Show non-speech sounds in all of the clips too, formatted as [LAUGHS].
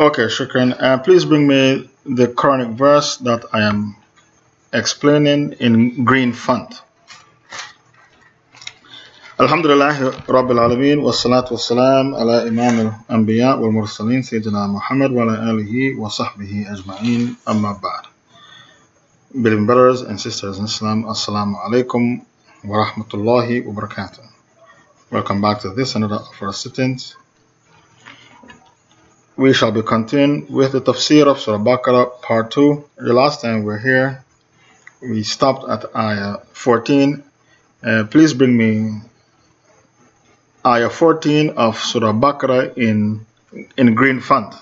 Okay, Shukran. Uh, please bring me the Quranic verse that I am explaining in green font. Alhamdulillah Rabbil Alameen Wassalatu wassalam ala imam al-anbiya wal mursaleen Sayyidina Muhammad wa ala alihi wa sahbihi amma ba'd Believing brothers and sisters in Islam Assalamu alaikum wa rahmatullahi wa barakatuh Welcome back to this another of our sittings We shall be continuing with the tafsir of Surah Baqarah part 2. The last time we were here, we stopped at ayah 14. Uh, please bring me ayah 14 of Surah Baqarah in, in green font.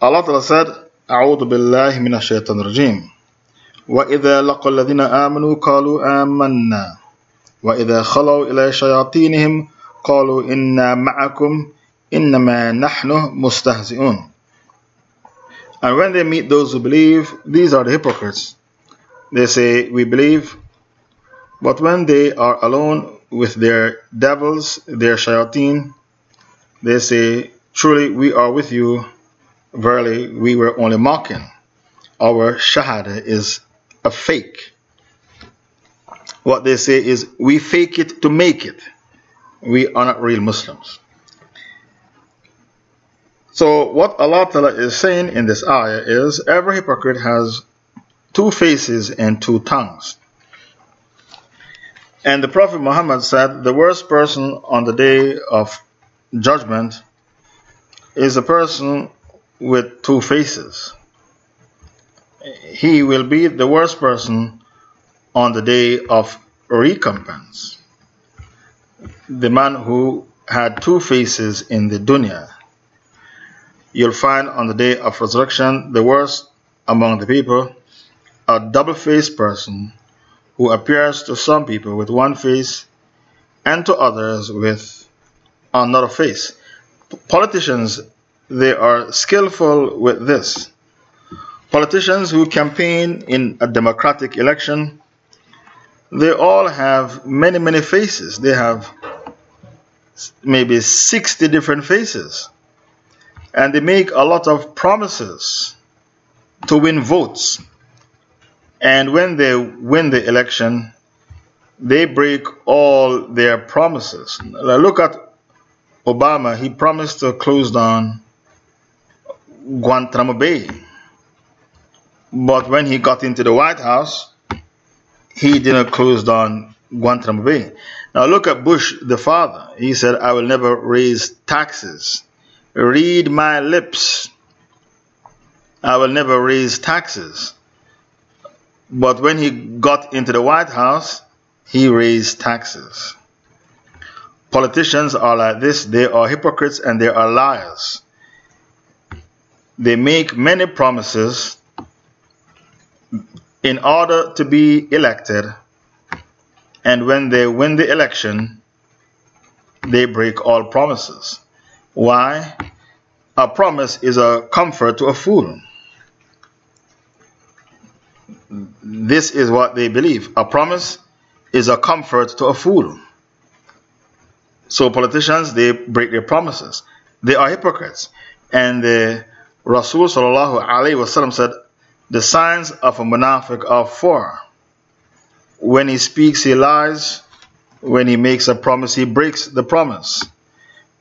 Allah Ta'ala said, أعوذ بالله من الشيطان الرجيم وإذا لقوا الذين آمنوا قالوا آمنا وإذا خلوا إلى شياطينهم قالوا إنا معكم Innama nahnu mustahzi'un. And when they meet those who believe, these are the hypocrites. They say, We believe. But when they are alone with their devils, their shayateen, they say, Truly we are with you. Verily we were only mocking. Our shahada is a fake. What they say is, We fake it to make it. We are not real Muslims. So, what Allah Ta'ala is saying in this ayah is every hypocrite has two faces and two tongues. And the Prophet Muhammad said, The worst person on the day of judgment is a person with two faces. He will be the worst person on the day of recompense. The man who had two faces in the dunya. You'll find on the day of resurrection the worst among the people, a double faced person who appears to some people with one face and to others with another face. Politicians, they are skillful with this. Politicians who campaign in a democratic election, they all have many, many faces. They have maybe 60 different faces. And they make a lot of promises to win votes. And when they win the election, they break all their promises. Look at Obama. He promised to close down Guantanamo Bay. But when he got into the White House, he didn't close down Guantanamo Bay. Now look at Bush, the father. He said, I will never raise taxes. Read my lips. I will never raise taxes. But when he got into the White House, he raised taxes. Politicians are like this they are hypocrites and they are liars. They make many promises in order to be elected, and when they win the election, they break all promises. Why? A promise is a comfort to a fool. This is what they believe. A promise is a comfort to a fool. So politicians, they break their promises. They are hypocrites. And the Rasul wasallam said, the signs of a munafiq are four. When he speaks, he lies. When he makes a promise, he breaks the promise.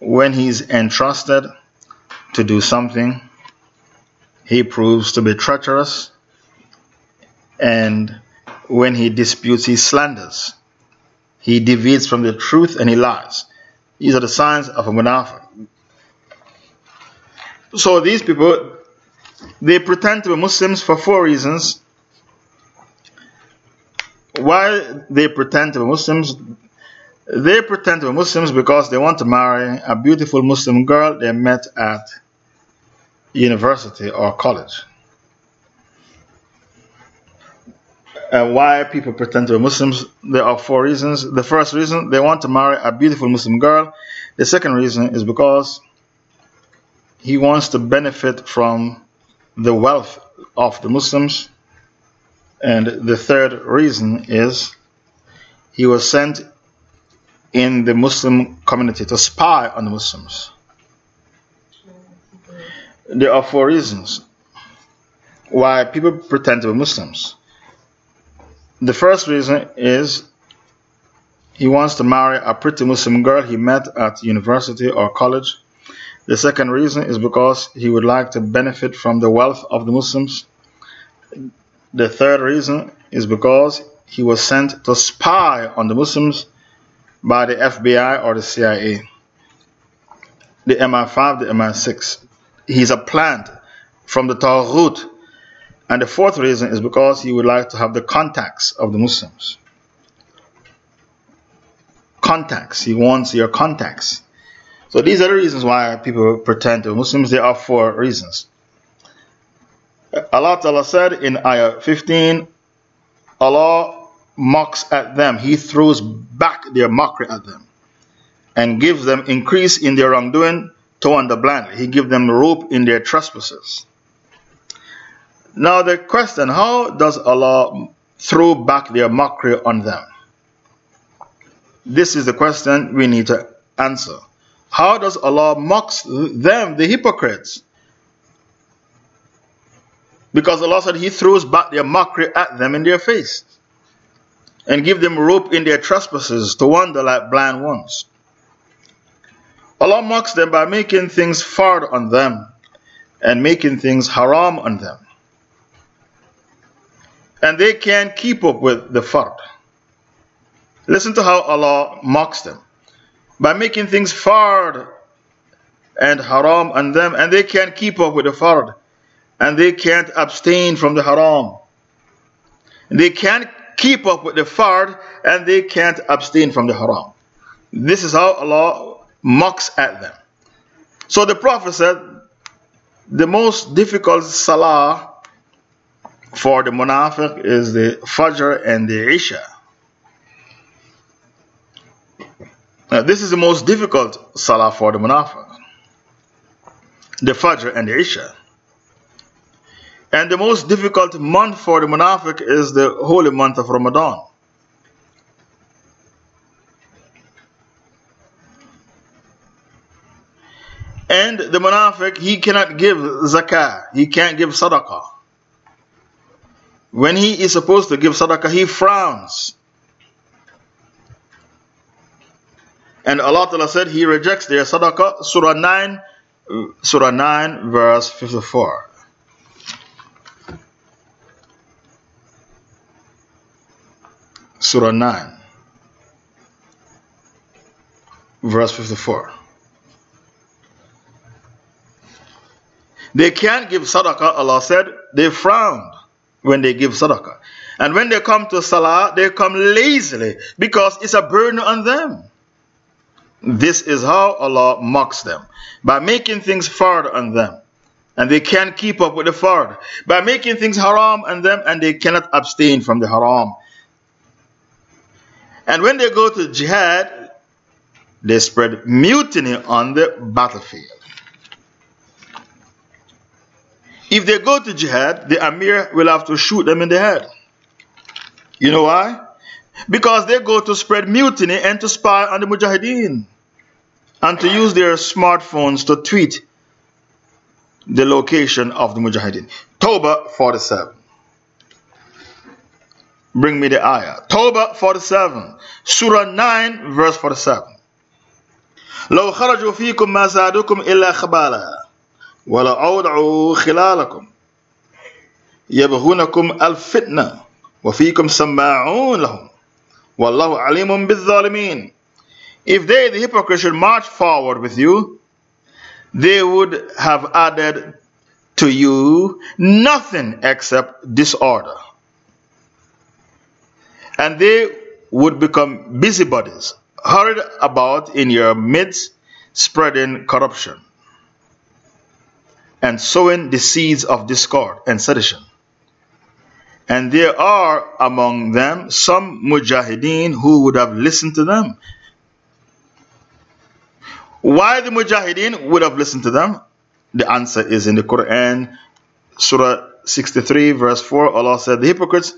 When he's entrusted to do something, he proves to be treacherous and when he disputes, he slanders. He deviates from the truth and he lies. These are the signs of a munafiq. So these people, they pretend to be Muslims for four reasons. Why they pretend to be Muslims? They pretend to be Muslims because they want to marry a beautiful Muslim girl they met at university or college. And why people pretend to be Muslims, there are four reasons. The first reason, they want to marry a beautiful Muslim girl. The second reason is because he wants to benefit from the wealth of the Muslims. And the third reason is he was sent in the Muslim community to spy on the Muslims. There are four reasons why people pretend to be Muslims. The first reason is he wants to marry a pretty Muslim girl he met at university or college. The second reason is because he would like to benefit from the wealth of the Muslims. The third reason is because he was sent to spy on the Muslims by the FBI or the CIA, the MI5, the MI6. He's a plant from the Taghut. And the fourth reason is because he would like to have the contacts of the Muslims. Contacts. He wants your contacts. So these are the reasons why people pretend to be Muslims. There are four reasons. Allah Ta'ala said in Ayah 15, Allah mocks at them. He throws back their mockery at them and gives them increase in their wrongdoing to wander blindly. He gives them rope in their trespasses. Now the question, how does Allah throw back their mockery on them? This is the question we need to answer. How does Allah mocks them, the hypocrites? Because Allah said He throws back their mockery at them in their face and give them rope in their trespasses to wander like blind ones. Allah mocks them by making things hard on them and making things haram on them. And they can't keep up with the fard. Listen to how Allah mocks them by making things fard and haram on them, and they can't keep up with the fard, and they can't abstain from the haram. They can't keep up with the fard, and they can't abstain from the haram. This is how Allah mocks at them. So the Prophet said, the most difficult salah for the munafiq is the Fajr and the Isha. Now, this is the most difficult salah for the munafiq. The Fajr and the Isha. And the most difficult month for the munafiq is the holy month of Ramadan. And the munafiq, he cannot give zakah, he can't give sadaqah. When he is supposed to give sadaqah, he frowns. And Allah Ta'ala said He rejects their sadaqah. Surah 9, Surah 9, verse 54. Surah 9, verse 54. They can't give sadaqah, Allah said, they frowned when they give sadaqah. And when they come to salah, they come lazily because it's a burden on them. This is how Allah mocks them by making things hard on them. And they can't keep up with the fard. By making things haram on them and they cannot abstain from the haram. And when they go to jihad, they spread mutiny on the battlefield. If they go to jihad, the Amir will have to shoot them in the head. You know why? Because they go to spread mutiny and to spy on the Mujahideen and to use their smartphones to tweet the location of the Mujahideen. Toba 47. Bring me the ayah. Toba 47. Surah 9, verse 47. لو خرجوا فيكم ما زادوكم إلا خبالا ولا أودعوا خلالكم يبغونكم الفتنة وفيكم سماعون لهم والله عليم بالظالمين if they, the hypocrites, should march forward with you, they would have added to you nothing except disorder. And they would become busybodies, hurried about in your midst, spreading corruption and sowing the seeds of discord and sedition. And there are among them some mujahideen who would have listened to them why the Mujahideen would have listened to them? The answer is in the Quran, Surah 63, verse 4. Allah said, The hypocrites,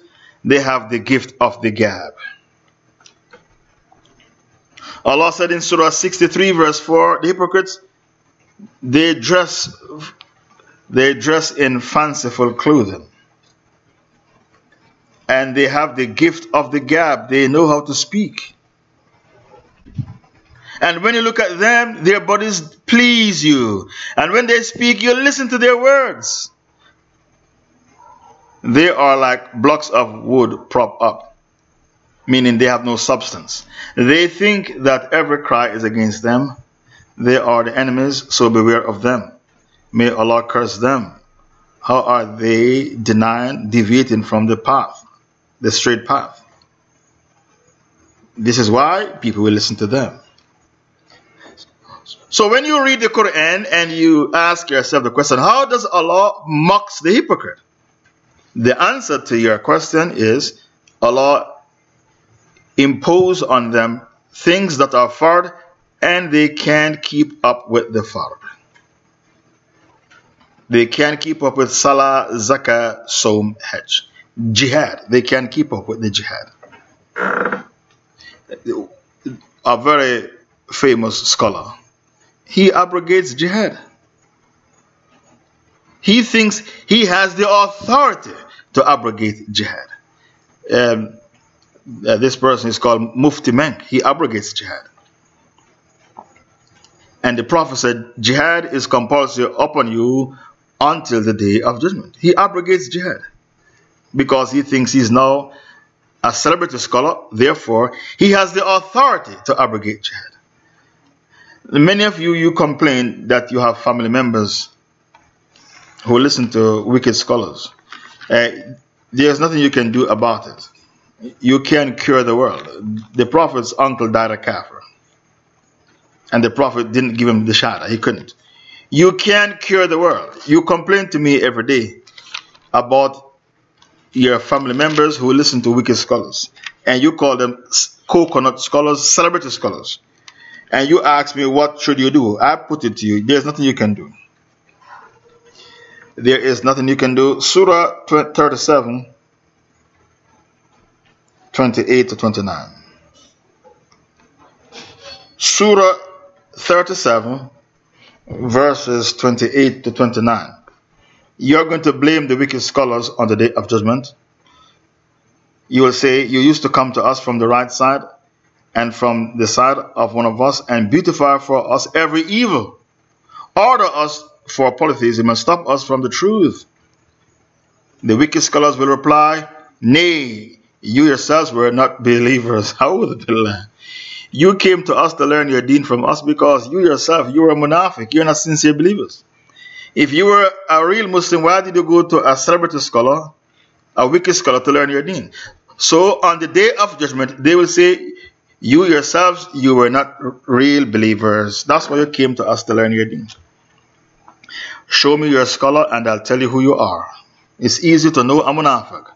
they have the gift of the gab. Allah said in Surah 63, verse 4, the hypocrites, They dress they dress in fanciful clothing. And they have the gift of the gab. They know how to speak. And when you look at them, their bodies please you. And when they speak, you listen to their words. They are like blocks of wood propped up, meaning they have no substance. They think that every cry is against them. They are the enemies, so beware of them. May Allah curse them. How are they denying, deviating from the path, the straight path? This is why people will listen to them. So when you read the Quran and you ask yourself the question, how does Allah mocks the hypocrite? The answer to your question is Allah impose on them things that are fard and they can't keep up with the fard. They can't keep up with Salah, Zakah, Som, Hajj. Jihad. They can't keep up with the jihad. A very famous scholar. He abrogates jihad. He thinks he has the authority to abrogate jihad. Um, uh, this person is called Mufti Menk. He abrogates jihad. And the Prophet said, Jihad is compulsory upon you until the day of judgment. He abrogates jihad because he thinks he's now a celebrity scholar, therefore, he has the authority to abrogate jihad. Many of you, you complain that you have family members who listen to wicked scholars. Uh, there's nothing you can do about it. You can't cure the world. The Prophet's uncle died a kafir. And the Prophet didn't give him the shahada. He couldn't. You can't cure the world. You complain to me every day about your family members who listen to wicked scholars. And you call them coconut scholars, celebrity scholars. And you ask me, what should you do? I put it to you, there's nothing you can do. There is nothing you can do. Surah 37, 28 to 29. Surah 37, verses 28 to 29. You're going to blame the wicked scholars on the day of judgment. You will say, You used to come to us from the right side and from the side of one of us and beautify for us every evil. Order us for polytheism and stop us from the truth. The wicked scholars will reply, Nay, you yourselves were not believers. [LAUGHS] Be? You came to us to learn your deen from us because you yourself, you were a munafiq, you're not sincere believers. If you were a real Muslim, why did you go to a celebrity scholar, a wicked scholar, to learn your deen? So on the day of judgment, they will say, You yourselves, you were not real believers. That's why you came to us to learn your deen. Show me your scholar, and I'll tell you who you are. It's easy to know a munafiq.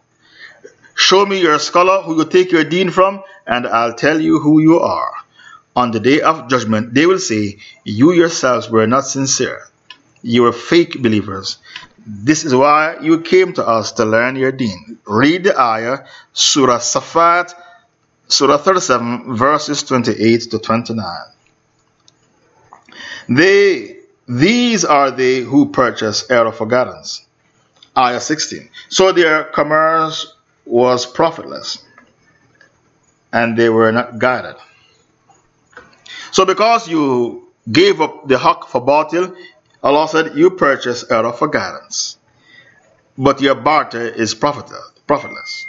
Show me your scholar who you take your deen from, and I'll tell you who you are. On the day of judgment, they will say, You yourselves were not sincere. You were fake believers. This is why you came to us to learn your deen. Read the ayah, Surah Safat, Surah 37, verses 28 to 29. They, these are they who purchase error for guidance. Ayah 16. So their commerce was profitless and they were not guided. So, because you gave up the haqq for batil, Allah said, You purchase error for guidance. But your barter is profitless.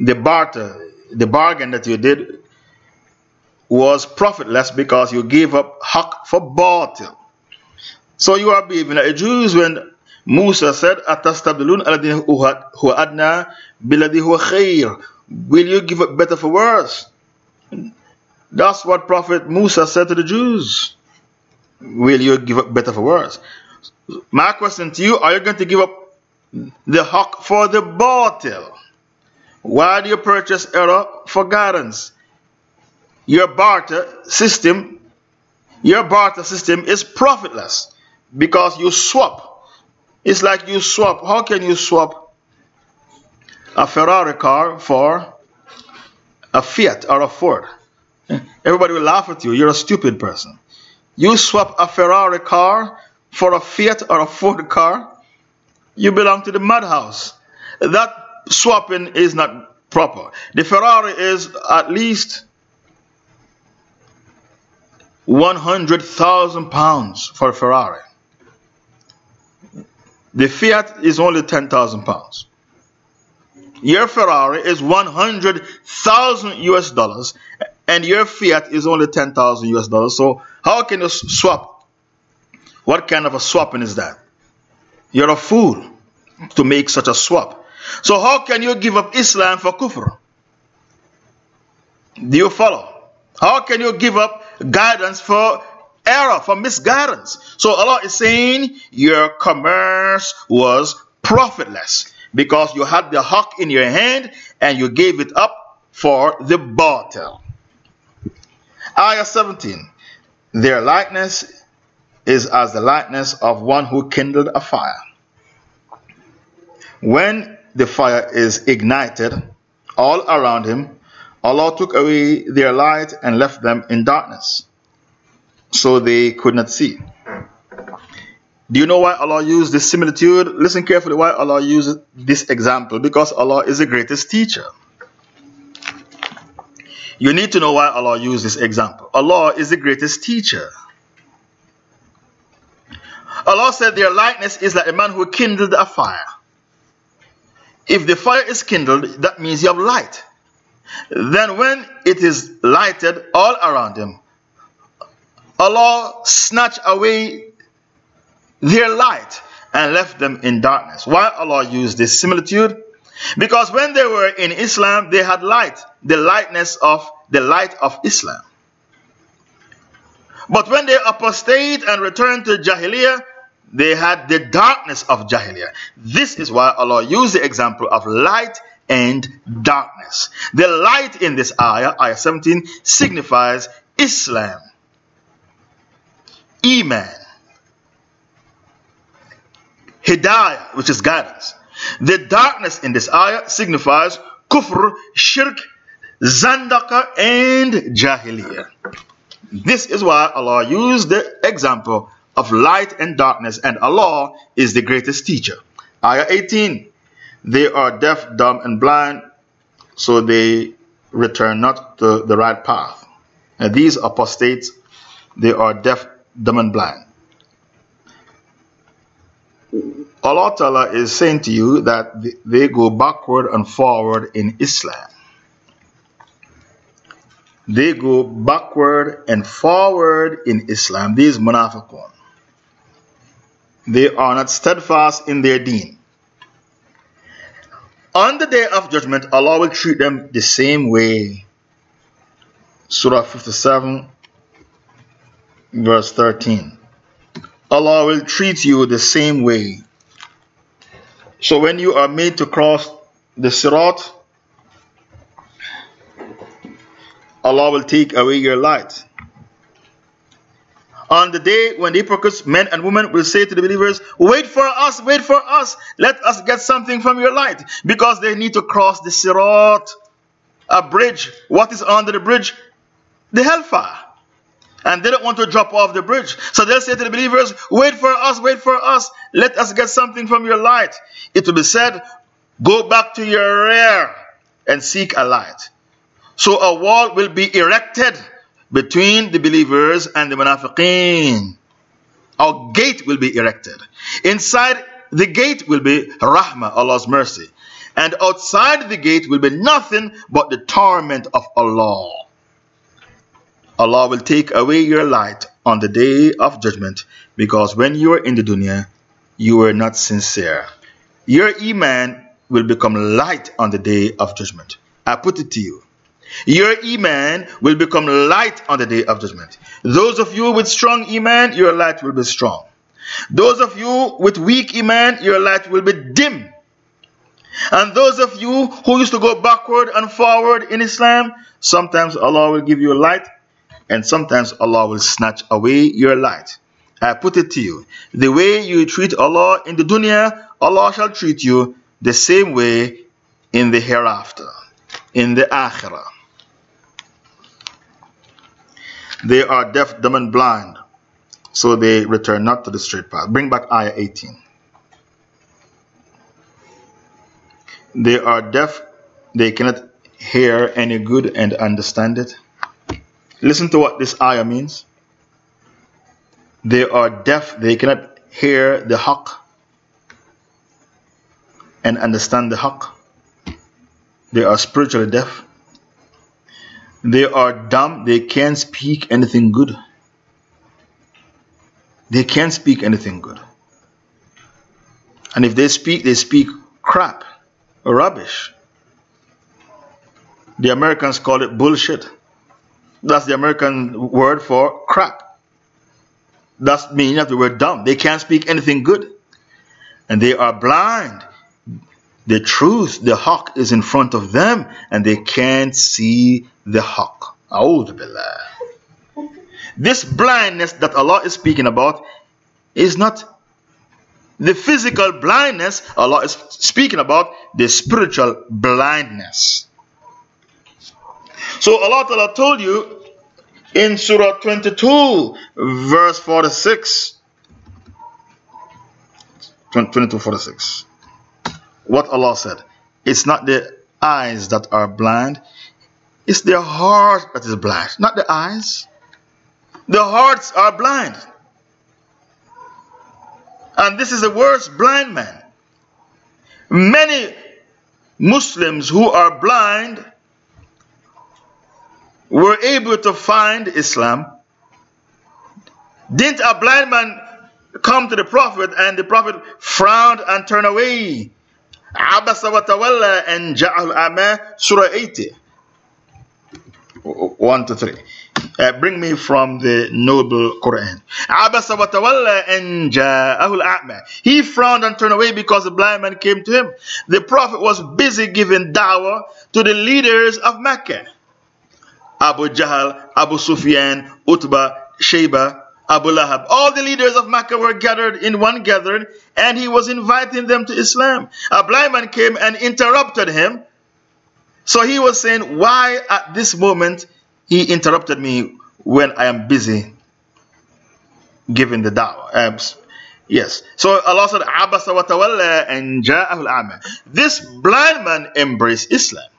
The barter, the bargain that you did was profitless because you gave up haqq for batil. So you are believing that the Jews, when Musa said, Atastabdilun aladin huwa adna biladi huwa khair. Will you give up better for worse? That's what Prophet Musa said to the Jews. Will you give up better for worse? My question to you, are you going to give up the haqq for the batil? Why do you purchase error for guidance? Your barter system, your barter system is profitless because you swap it's like you swap. How can you swap a Ferrari car for a Fiat or a Ford? [LAUGHS] Everybody will laugh at you. You're a stupid person. you swap a Ferrari car for a Fiat or a Ford car, you belong to the madhouse. That swapping is not proper. The Ferrari is at least 100,000 pounds for a Ferrari. The Fiat is only 10,000 pounds. Your Ferrari is 100,000 US dollars and your Fiat is only 10,000 US dollars. So, how can you swap? What kind of a swapping is that? You're a fool to make such a swap. So, how can you give up Islam for kufr? Do you follow? How can you give up guidance for error, for misguidance? So, Allah is saying your commerce was profitless because you had the haqq in your hand and you gave it up for the batil. Ayah 17 Their likeness is as the likeness of one who kindled a fire. When the fire is ignited all around him, Allah took away their light and left them in darkness, so they could not see. Do you know why Allah used this similitude? Listen carefully why Allah used this example. Because Allah is the greatest teacher. You need to know why Allah used this example. Allah is the greatest teacher. Allah said their likeness is like a man who kindled a fire. If the fire is kindled, that means you have light. Then when it is lighted all around him, Allah snatched away their light and left them in darkness. Why Allah used this similitude? Because when they were in Islam, they had light, the lightness of the light of Islam. But when they apostate and returned to Jahiliyyah, they had the darkness of Jahiliyyah. This is why Allah used the example of light and darkness. The light in this ayah, ayah 17, signifies Islam, Iman, Hidayah, which is guidance. The darkness in this ayah signifies kufr, shirk, zandaka, and jahiliyyah. This is why Allah used the example of light and darkness, and Allah is the greatest teacher. Ayah 18 They are deaf, dumb, and blind, so they return not to the right path. And these apostates, they are deaf, dumb, and blind. Allah Ta'ala is saying to you that they go backward and forward in Islam. They go backward and forward in Islam. These munafiqun. They are not steadfast in their deen. On the day of judgment, Allah will treat them the same way. Surah 57, verse 13. Allah will treat you the same way. So when you are made to cross the Sirat, Allah will take away your light. On the day when the hypocrites, men and women, will say to the believers, Wait for us, wait for us, let us get something from your light. Because they need to cross the Sirat, a bridge. What is under the bridge? The hellfire and they don't want to drop off the bridge. So they'll say to the believers, Wait for us, wait for us, let us get something from your light. It will be said, Go back to your rear and seek a light. So a wall will be erected between the believers and the munafiqeen. A gate will be erected. Inside the gate will be rahmah, Allah's mercy. And outside the gate will be nothing but the torment of Allah. Allah will take away your light on the day of judgment because when you are in the dunya, you were not sincere. Your iman will become light on the day of judgment. I put it to you. Your iman will become light on the day of judgment. Those of you with strong iman, your light will be strong. Those of you with weak iman, your light will be dim. And those of you who used to go backward and forward in Islam, sometimes Allah will give you light and sometimes Allah will snatch away your light. I put it to you, the way you treat Allah in the dunya, Allah shall treat you the same way in the hereafter, in the akhirah. They are deaf, dumb, and blind, so they return not to the straight path. Bring back ayah 18. They are deaf, they cannot hear any good and understand it. Listen to what this ayah means. They are deaf, they cannot hear the haqq and understand the haqq. They are spiritually deaf. They are dumb, they can't speak anything good. They can't speak anything good. And if they speak, they speak crap, rubbish. The Americans call it bullshit. That's the American word for crap. That's meaning of the word dumb. They can't speak anything good. And they are blind. The truth, the haqq is in front of them and they can't see the haqq. This blindness that Allah is speaking about is not the physical blindness Allah is speaking about, the spiritual blindness. So Allah Ta'ala told you in Surah 22, verse 46. 22 46. What Allah said. It's not the eyes that are blind, it's their heart that is blind, not the eyes. The hearts are blind. And this is the worst blind man. Many Muslims who are blind were able to find Islam. Didn't a blind man come to the Prophet and the Prophet frowned and turned away? Abasa wa tawalla and ja'al ama, Surah 80. 1 to 3. Uh, bring me from the noble Quran. Abasa wa tawalla and ja'ahul a'ma. He frowned and turned away because the blind man came to him. The Prophet was busy giving dawah to the leaders of Mecca. Abu Jahl, Abu Sufyan, Utbah, Shaybah, Abu Lahab. All the leaders of Makkah were gathered in one gathering and he was inviting them to Islam. A blind man came and interrupted him. So he was saying, Why at this moment he interrupted me when I am busy giving the da'wah? Um, yes. So Allah said, This blind man embraced Islam.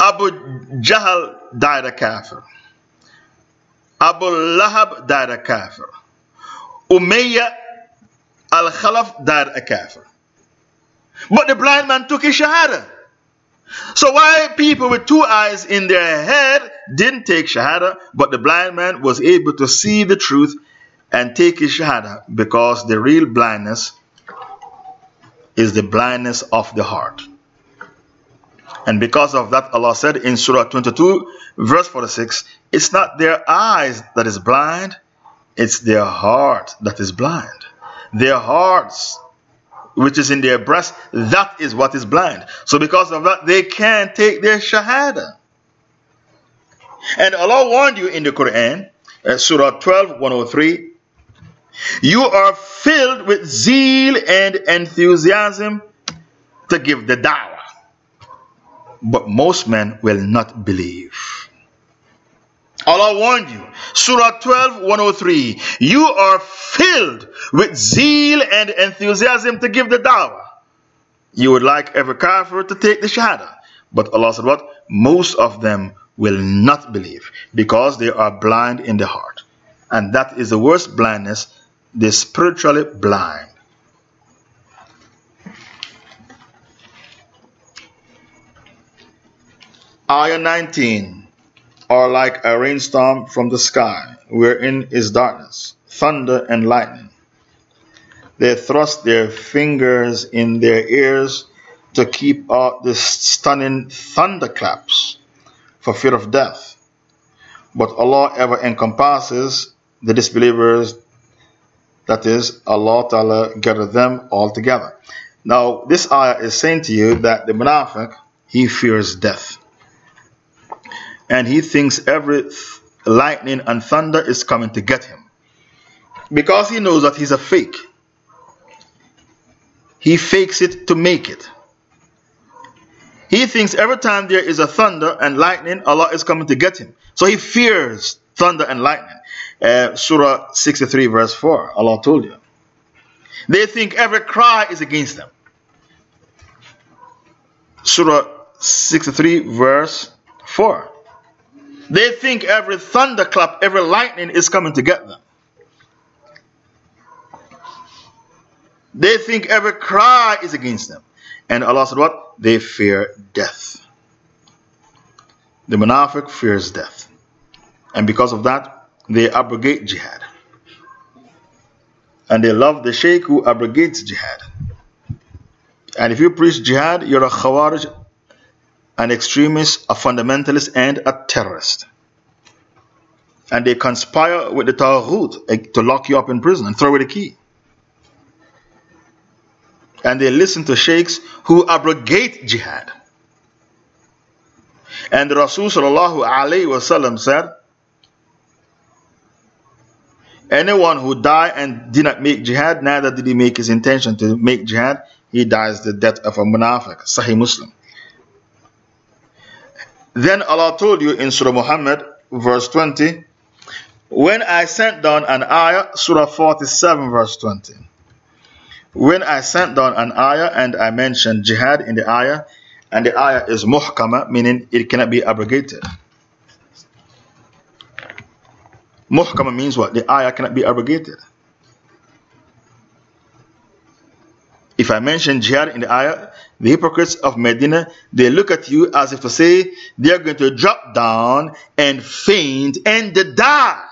Abu Jahl died a kafir. Abu Lahab died a kafir. Umayyah al Khalaf died a kafir. But the blind man took his shahada. So why people with two eyes in their head didn't take shahada, but the blind man was able to see the truth and take his shahada because the real blindness is the blindness of the heart. And because of that, Allah said in Surah 22, verse 46, it's not their eyes that is blind, it's their heart that is blind. Their hearts, which is in their breast, that is what is blind. So because of that, they can't take their shahada. And Allah warned you in the Quran, uh, Surah 12, 103, you are filled with zeal and enthusiasm to give the da'wah but most men will not believe. Allah warned you. Surah 12, 103. You are filled with zeal and enthusiasm to give the dawah. You would like every kafir to take the shahada. But Allah said what? Most of them will not believe because they are blind in the heart. And that is the worst blindness, the spiritually blind. Ayah 19 are like a rainstorm from the sky, wherein is darkness, thunder, and lightning. They thrust their fingers in their ears to keep out the stunning thunderclaps for fear of death. But Allah ever encompasses the disbelievers, that is, Allah Ta'ala gathered them all together. Now, this ayah is saying to you that the munafiq, he fears death and he thinks every lightning and thunder is coming to get him. Because he knows that he's a fake. He fakes it to make it. He thinks every time there is a thunder and lightning, Allah is coming to get him. So he fears thunder and lightning. Uh, Surah 63, verse 4. Allah told you. They think every cry is against them. Surah 63, verse 4. They think every thunderclap, every lightning is coming to get them. They think every cry is against them. And Allah said, What? They fear death. The munafiq fears death. And because of that, they abrogate jihad. And they love the sheikh who abrogates jihad. And if you preach jihad, you're a khawarij, an extremist, a fundamentalist, and a terrorist. And they conspire with the Taghut eh, to lock you up in prison and throw away the key. And they listen to sheikhs who abrogate jihad. And the Rasul said, Anyone who died and did not make jihad, neither did he make his intention to make jihad, he dies the death of a munafiq. Sahih Muslim. Then Allah told you in Surah Muhammad, verse 20, when I sent down an ayah, Surah 47, verse 20. When I sent down an ayah and I mentioned jihad in the ayah, and the ayah is muhkama, meaning it cannot be abrogated. Muhkama means what? The ayah cannot be abrogated. If I mention jihad in the ayah, the hypocrites of Medina, they look at you as if to say they are going to drop down and faint and die.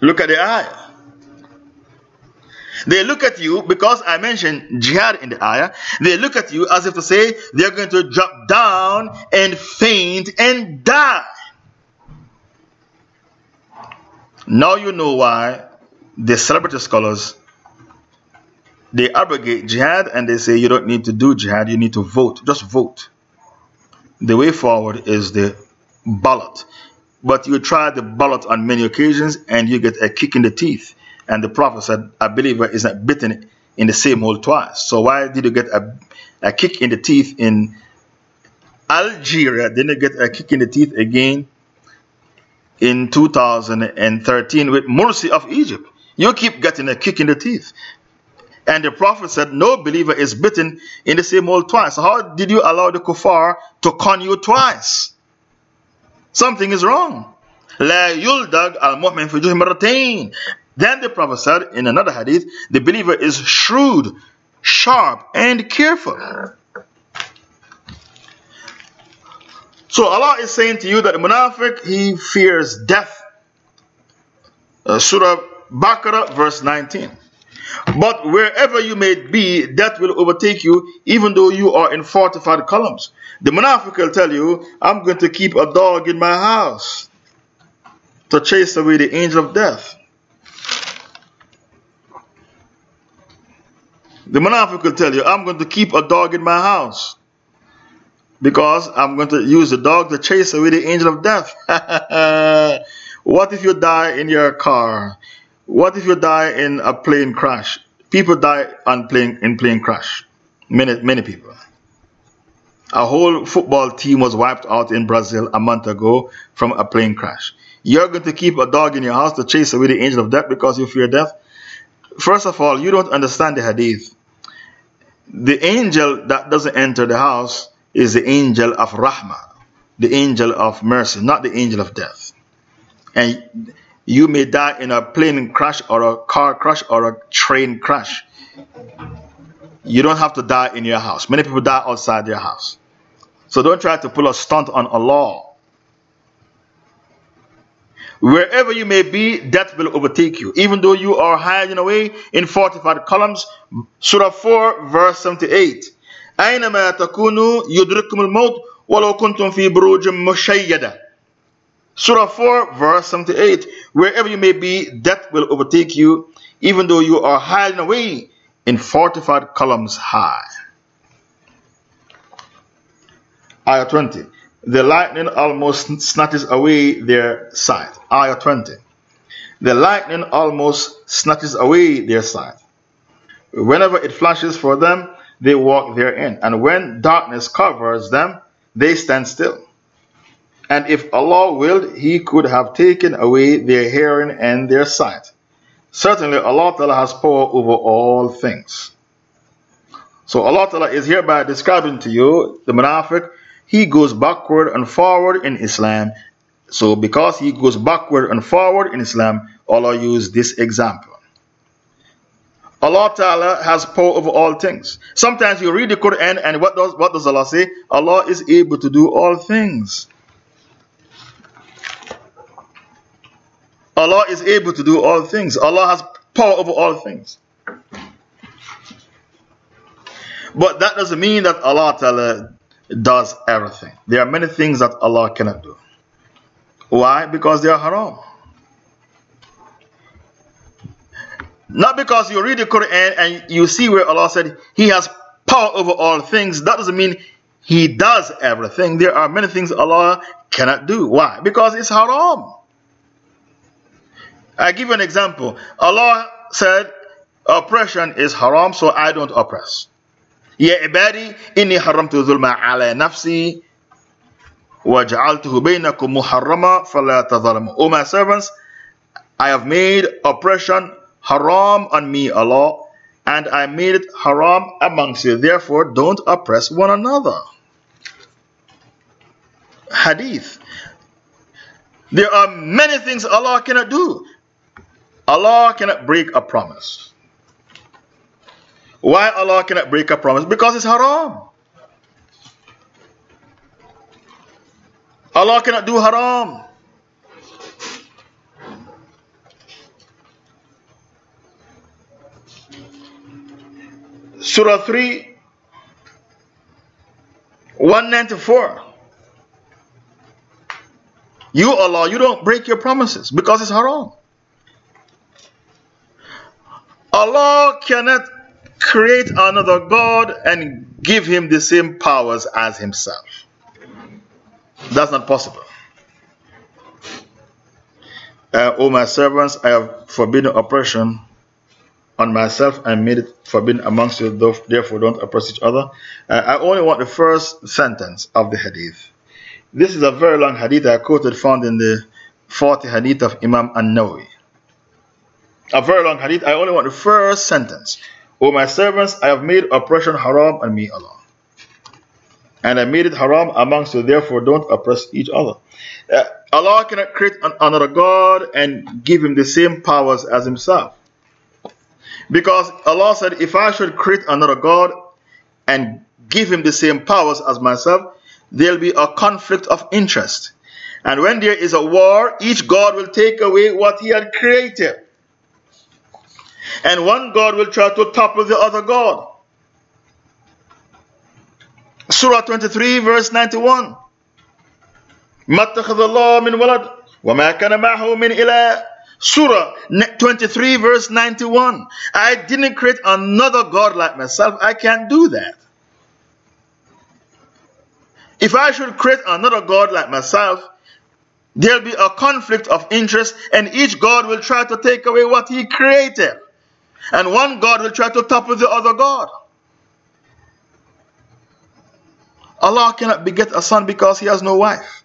Look at the ayah. They look at you because I mentioned jihad in the ayah. They look at you as if to say they're going to drop down and faint and die. Now you know why the celebrity scholars they abrogate jihad and they say you don't need to do jihad, you need to vote. Just vote. The way forward is the ballot. But you try the ballot on many occasions and you get a kick in the teeth. And the Prophet said, A believer is not bitten in the same hole twice. So why did you get a, a kick in the teeth in Algeria? Didn't you get a kick in the teeth again in 2013 with Morsi of Egypt? You keep getting a kick in the teeth. And the Prophet said, No believer is bitten in the same hole twice. So how did you allow the kuffar to con you twice? Something is wrong. لا يلدغ المؤمن في مرتين then the Prophet said in another hadith, the believer is shrewd, sharp, and careful. So Allah is saying to you that the munafiq, he fears death. Uh, Surah Baqarah, verse 19. But wherever you may be, death will overtake you, even though you are in fortified columns. The munafiq will tell you, I'm going to keep a dog in my house to chase away the angel of death. The Munafiq will tell you, I'm going to keep a dog in my house because I'm going to use the dog to chase away the angel of death. [LAUGHS] what if you die in your car? What if you die in a plane crash? People die on plane, in plane crash. Many, many people. A whole football team was wiped out in Brazil a month ago from a plane crash. You're going to keep a dog in your house to chase away the angel of death because you fear death? First of all, you don't understand the hadith. The angel that doesn't enter the house is the angel of Rahmah, the angel of mercy, not the angel of death. And you may die in a plane crash or a car crash or a train crash. You don't have to die in your house. Many people die outside their house. So don't try to pull a stunt on Allah. Wherever you may be, death will overtake you. Even though you are hiding away in fortified columns. Surah 4, verse 78. أينما تكونوا يدرككم الموت ولو كنتم في بروج مشيدة. Surah 4, verse 78. Wherever you may be, death will overtake you, even though you are hiding away in fortified columns high. Ayah 20 the lightning almost snatches away their sight. Ayah 20. The lightning almost snatches away their sight. Whenever it flashes for them, they walk therein. And when darkness covers them, they stand still. And if Allah willed, He could have taken away their hearing and their sight. Certainly, Allah has power over all things. So, Allah is hereby describing to you the Munafiq. He goes backward and forward in Islam. So, because he goes backward and forward in Islam, Allah used this example. Allah Ta'ala has power over all things. Sometimes you read the Quran and what does, what does Allah say? Allah is able to do all things. Allah is able to do all things. Allah has power over all things. But that doesn't mean that Allah Ta'ala does everything. There are many things that Allah cannot do. Why? Because they are haram. Not because you read the Quran and you see where Allah said He has power over all things. That doesn't mean He does everything. There are many things Allah cannot do. Why? Because it's haram. I give you an example. Allah said, oppression is haram, so I don't oppress. Ya ibadi, inni haramtu dhulma ala nafsi, وَجَعَلْتُهُ بَيْنَكُمْ مُحَرَّمًا فَلَا تَظَلَمُوا O my servants, I have made oppression haram on me, Allah, and I made it haram amongst you. Therefore, don't oppress one another. Hadith. There are many things Allah cannot do. Allah cannot break a promise. Why Allah cannot break a promise? Because it's haram. Allah cannot do haram. Surah 3 194. You, Allah, you don't break your promises because it's haram. Allah cannot create another God and give him the same powers as himself. That's not possible. Uh, o my servants, I have forbidden oppression on myself and made it forbidden amongst you, therefore don't oppress each other. Uh, I only want the first sentence of the hadith. This is a very long hadith I quoted, found in the 40 hadith of Imam An-Nawawi a very long hadith. I only want the first sentence. O my servants, I have made oppression haram on me, Allah. And I made it haram amongst you, therefore don't oppress each other. Uh, Allah cannot create an, another God and give him the same powers as himself. Because Allah said, if I should create another God and give him the same powers as myself, there'll be a conflict of interest. And when there is a war, each God will take away what he had created and one God will try to topple the other God. Surah 23, verse 91. مَتَّخَذَ اللَّهُ مِنْ وَلَدٍ وَمَا كَانَ مَعْهُ مِنْ إِلَىٰ Surah 23, verse 91. I didn't create another God like myself. I can't do that. If I should create another God like myself, there'll be a conflict of interest, and each God will try to take away what he created. And one God will try to topple the other God. Allah cannot beget a son because he has no wife.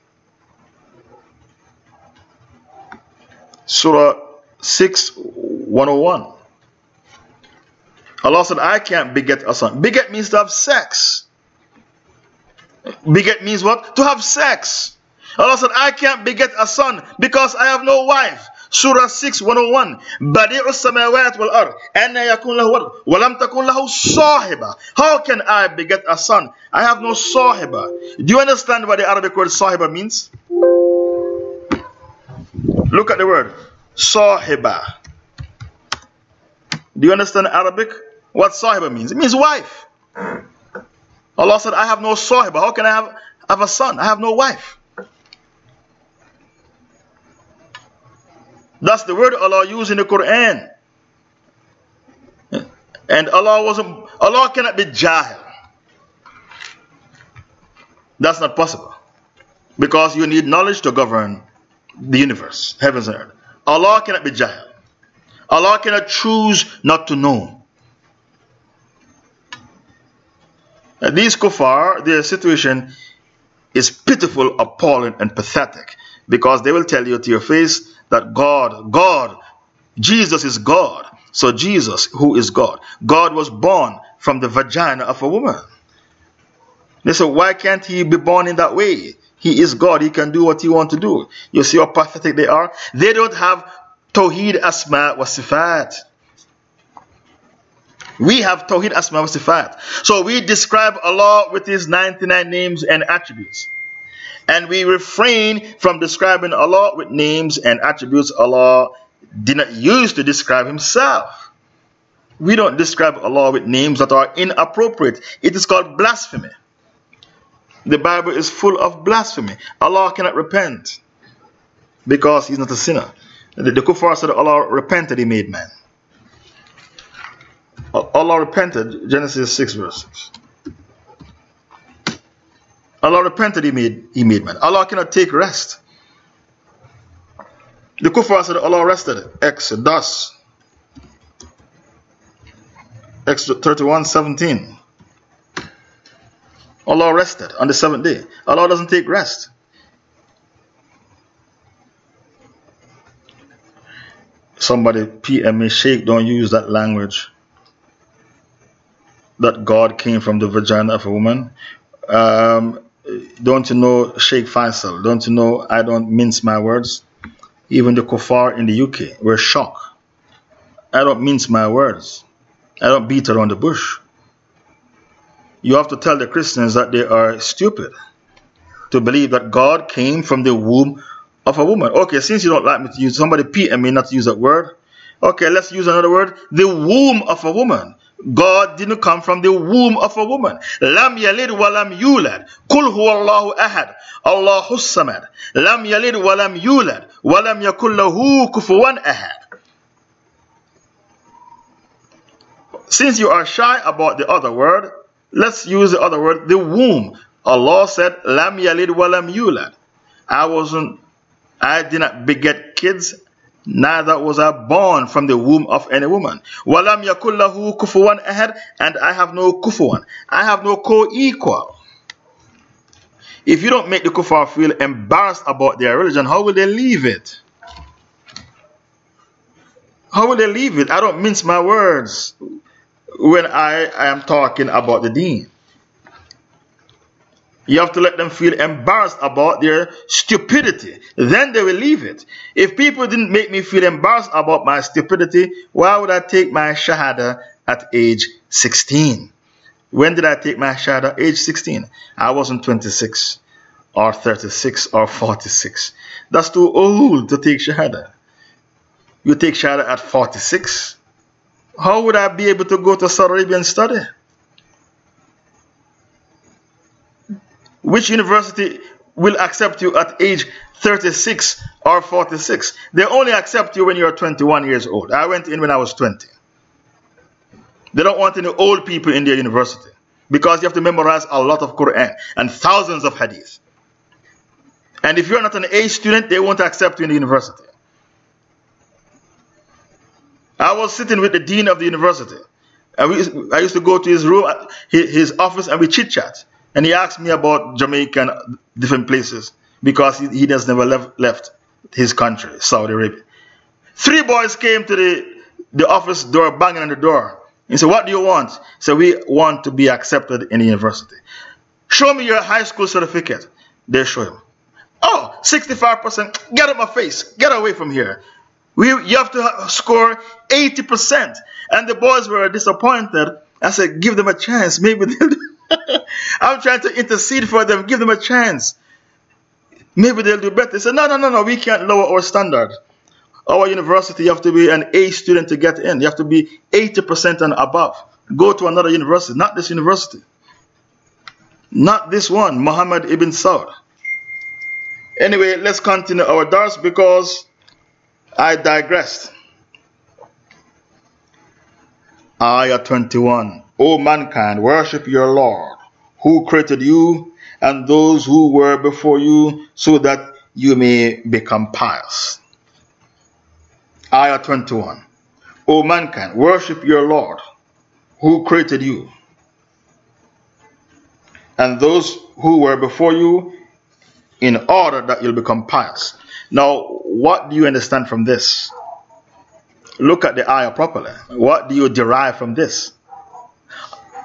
Surah 6 101. Allah said, I can't beget a son. Beget means to have sex. Beget means what? To have sex. Allah said, I can't beget a son because I have no wife. Surah 6 101 بديع السماوات والأرض أن يكون له ولد ولم تكن له صاحبة How can I beget a son? I have no صاحبة Do you understand what the Arabic word صاحبة means? Look at the word Sahiba. Do you understand Arabic? What sahiba means? It means wife. Allah said, I have no sahiba. How can I have, have a son? I have no wife. That's the word Allah used in the Quran. And Allah wasn't, Allah cannot be jahil. That's not possible. Because you need knowledge to govern the universe, heavens and earth. Allah cannot be jahil. Allah cannot choose not to know. these kuffar, their situation is pitiful, appalling, and pathetic because they will tell you to your face that God, God, Jesus is God. So, Jesus, who is God? God was born from the vagina of a woman. They say, why can't he be born in that way? He is God. He can do what he wants to do. You see how pathetic they are? They don't have Tawheed Asma wa Sifat. We have Tawheed Asma wa Sifat. So we describe Allah with His 99 names and attributes. And we refrain from describing Allah with names and attributes Allah did not use to describe Himself. We don't describe Allah with names that are inappropriate. It is called blasphemy. The Bible is full of blasphemy. Allah cannot repent because He's not a sinner. The, the kuffar said Allah repented, He made man. Allah repented, Genesis 6 verse 6. Allah repented, He made, he made man. Allah cannot take rest. The kuffar said Allah rested. Exodus. Exodus 31 17. Allah rested on the seventh day. Allah doesn't take rest. Somebody PM me, Sheikh, don't use that language. That God came from the vagina of a woman. Um, don't you know Sheikh Faisal? Don't you know I don't mince my words? Even the kuffar in the UK were shocked. I don't mince my words. I don't beat around the bush you have to tell the Christians that they are stupid to believe that God came from the womb of a woman. Okay, since you don't like me to use somebody PM me not to use that word. Okay, let's use another word. The womb of a woman. God didn't come from the womb of a woman. Lam yalid wa lam yulad. Kul huwa Allahu ahad. Allahu samad. Lam yalid wa lam yulad. Wa lam yakul lahu kufuwan ahad. Since you are shy about the other word, Let's use the other word, the womb. Allah said, Lam yalid walam yulad. I wasn't, I did not beget kids, neither was I born from the womb of any woman. Walam yakullahu kufuwan ahad, and I have no kufuwan. I have no co-equal. If you don't make the kuffar feel embarrassed about their religion, how will they leave it? How will they leave it? I don't mince my words when I, am talking about the deen. You have to let them feel embarrassed about their stupidity. Then they will leave it. If people didn't make me feel embarrassed about my stupidity, why would I take my Shahada at age 16? When did I take my Shahada? Age 16. I wasn't 26 or 36 or 46. That's too old to take Shahada. You take Shahada at 46. How would I be able to go to Saudi Arabia and study? Which university will accept you at age 36 or 46? They only accept you when you're 21 years old. I went in when I was 20. They don't want any old people in their university because you have to memorize a lot of Quran and thousands of hadith. And if you're not an A student, they won't accept you in the university. I was sitting with the dean of the university. And we, I used to go to his room, his office, and we chit chat. And he asked me about Jamaica and different places because he, he has never left, left his country, Saudi Arabia. Three boys came to the, the office door, banging on the door. He said, What do you want? He said, We want to be accepted in the university. Show me your high school certificate. They show him. Oh, 65%. Get out of my face. Get away from here. We, you have to score 80%. And the boys were disappointed. I said, give them a chance. Maybe they'll. [LAUGHS] I'm trying to intercede for them. Give them a chance. Maybe they'll do better. They said, no, no, no, no. We can't lower our standard. Our university, you have to be an A student to get in. You have to be 80% and above. Go to another university, not this university. Not this one, Muhammad ibn Saud. Anyway, let's continue our dars because I digressed. Ayah 21. O mankind, worship your Lord, who created you and those who were before you, so that you may become pious. Ayah 21. O mankind, worship your Lord, who created you and those who were before you, in order that you'll become pious. Now, what do you understand from this? Look at the ayah properly. What do you derive from this?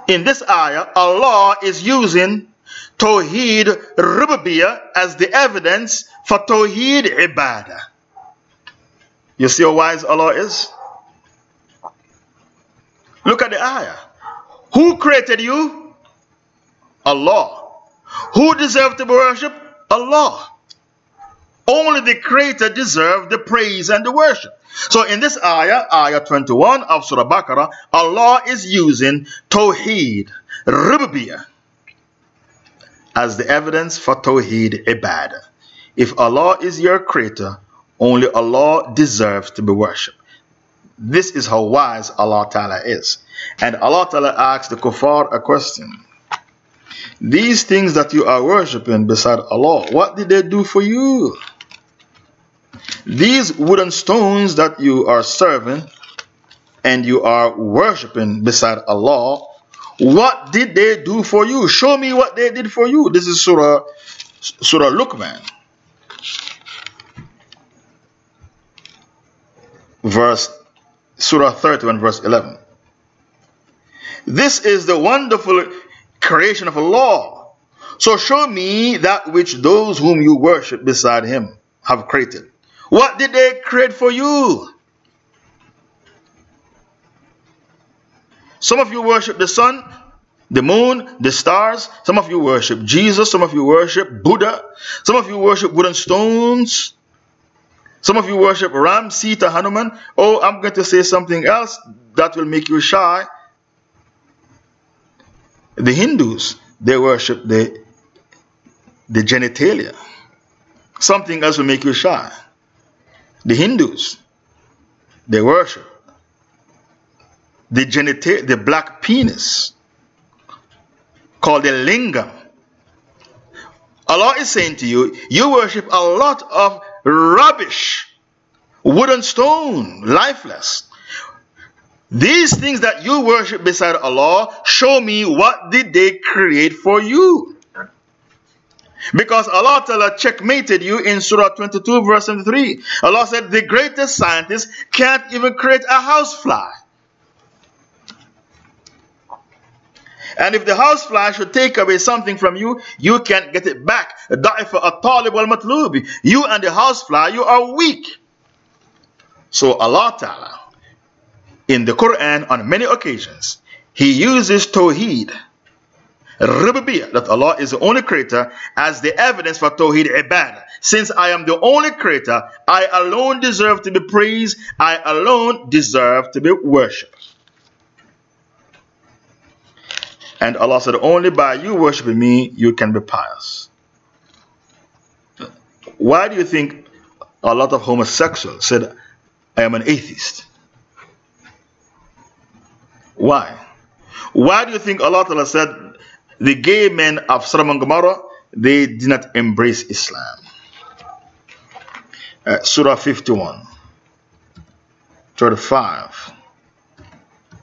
In this ayah, Allah is using Tawheed Rububiyyah as the evidence for Tawheed Ibadah. You see how wise Allah is? Look at the ayah. Who created you? Allah. Who deserves to be worshipped? Allah. Only the Creator deserves the praise and the worship. So in this ayah, ayah 21 of Surah Baqarah, Allah is using Tawheed, Rububiyyah, as the evidence for Tawheed Ibadah. If Allah is your creator, only Allah deserves to be worshipped. This is how wise Allah Ta'ala is. And Allah Ta'ala asks the kuffar a question. These things that you are worshipping beside Allah, what did they do for you? These wooden stones that you are serving and you are worshipping beside Allah, what did they do for you? Show me what they did for you. This is Surah, Surah Luqman. Verse Surah 31, verse 11. This is the wonderful creation of Allah. So show me that which those whom you worship beside Him have created. What did they create for you? Some of you worship the sun, the moon, the stars. Some of you worship Jesus. Some of you worship Buddha. Some of you worship wooden stones. Some of you worship Ram, Sita, Hanuman. Oh, I'm going to say something else that will make you shy. The Hindus, they worship the, the genitalia. Something else will make you shy. The Hindus, they worship the genital, the black penis called the lingam. Allah is saying to you, you worship a lot of rubbish, wooden stone, lifeless. These things that you worship beside Allah, show me what did they create for you. Because Allah Ta'ala checkmated you in Surah 22 verse 73. Allah said the greatest scientist can't even create a housefly. And if the housefly should take away something from you, you can't get it back. You and the housefly, you are weak. So Allah Ta'ala, in the Quran on many occasions, He uses Tawheed Rububiyyah, that Allah is the only creator, as the evidence for Tawheed Ibadah. Since I am the only creator, I alone deserve to be praised, I alone deserve to be worshipped. And Allah said, Only by you worshiping me, you can be pious. Why do you think a lot of homosexuals said, I am an atheist? Why? Why do you think Allah said, the gay men of Sodom and Gomorrah, they did not embrace Islam. Uh, Surah 51, 35,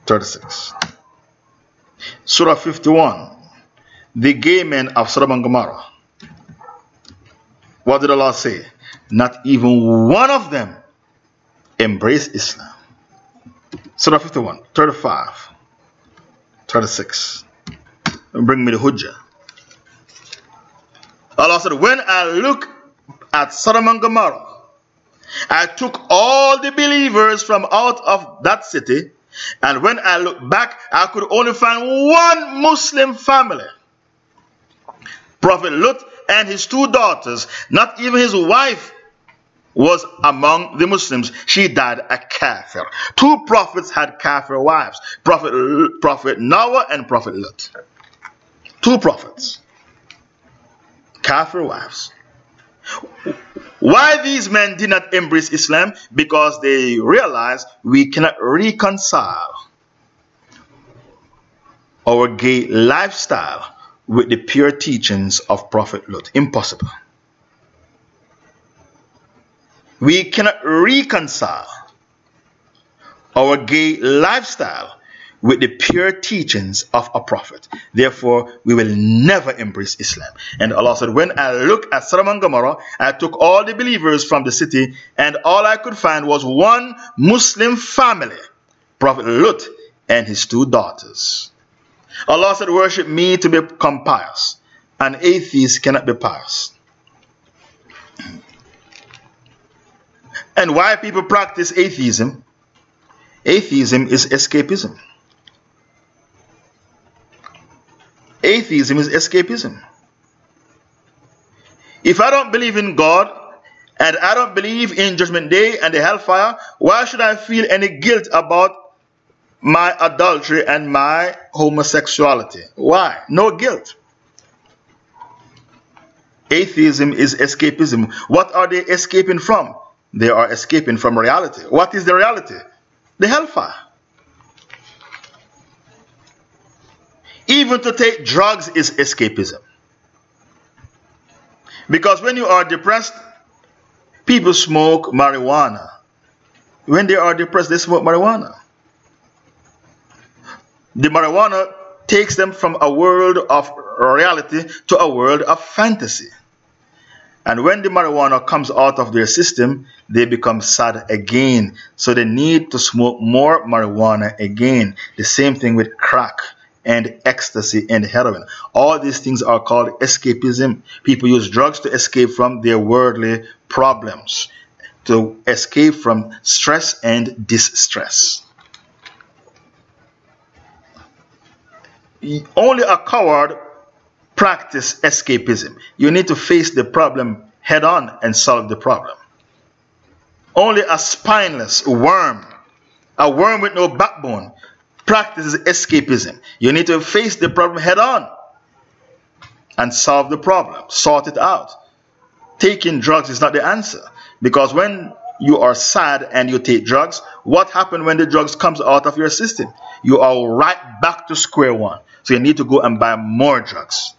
36. Surah 51, the gay men of Sodom and Gomorrah. What did Allah say? Not even one of them embraced Islam. Surah 51, 35, 36 bring me the Hujjah. Allah said, When I look at Sodom and Gomorrah, I took all the believers from out of that city, and when I look back, I could only find one Muslim family. Prophet Lut and his two daughters, not even his wife was among the Muslims. She died a kafir. Two prophets had kafir wives, Prophet, Prophet Noah and Prophet Lut. Two prophets, Kafir wives. Why these men did not embrace Islam? Because they realized we cannot reconcile our gay lifestyle with the pure teachings of Prophet Lot. Impossible. We cannot reconcile our gay lifestyle with the pure teachings of a prophet. Therefore, we will never embrace Islam. And Allah said, When I looked at Sodom and Gomorrah, I took all the believers from the city, and all I could find was one Muslim family, Prophet Lut and his two daughters. Allah said, Worship me to become pious. An atheist cannot be pious. And why people practice atheism? Atheism is escapism. Atheism is escapism. If I don't believe in God and I don't believe in Judgment Day and the hellfire, why should I feel any guilt about my adultery and my homosexuality? Why? No guilt. Atheism is escapism. What are they escaping from? They are escaping from reality. What is the reality? The hellfire. Even to take drugs is escapism. Because when you are depressed, people smoke marijuana. When they are depressed, they smoke marijuana. The marijuana takes them from a world of reality to a world of fantasy. And when the marijuana comes out of their system, they become sad again. So they need to smoke more marijuana again. The same thing with crack and ecstasy and heroin. All these things are called escapism. People use drugs to escape from their worldly problems, to escape from stress and distress. Only a coward practice escapism. You need to face the problem head on and solve the problem. Only a spineless worm, a worm with no backbone, practices escapism. You need to face the problem head on and solve the problem, sort it out. Taking drugs is not the answer because when you are sad and you take drugs, what happens when the drugs comes out of your system? You are right back to square one. So you need to go and buy more drugs.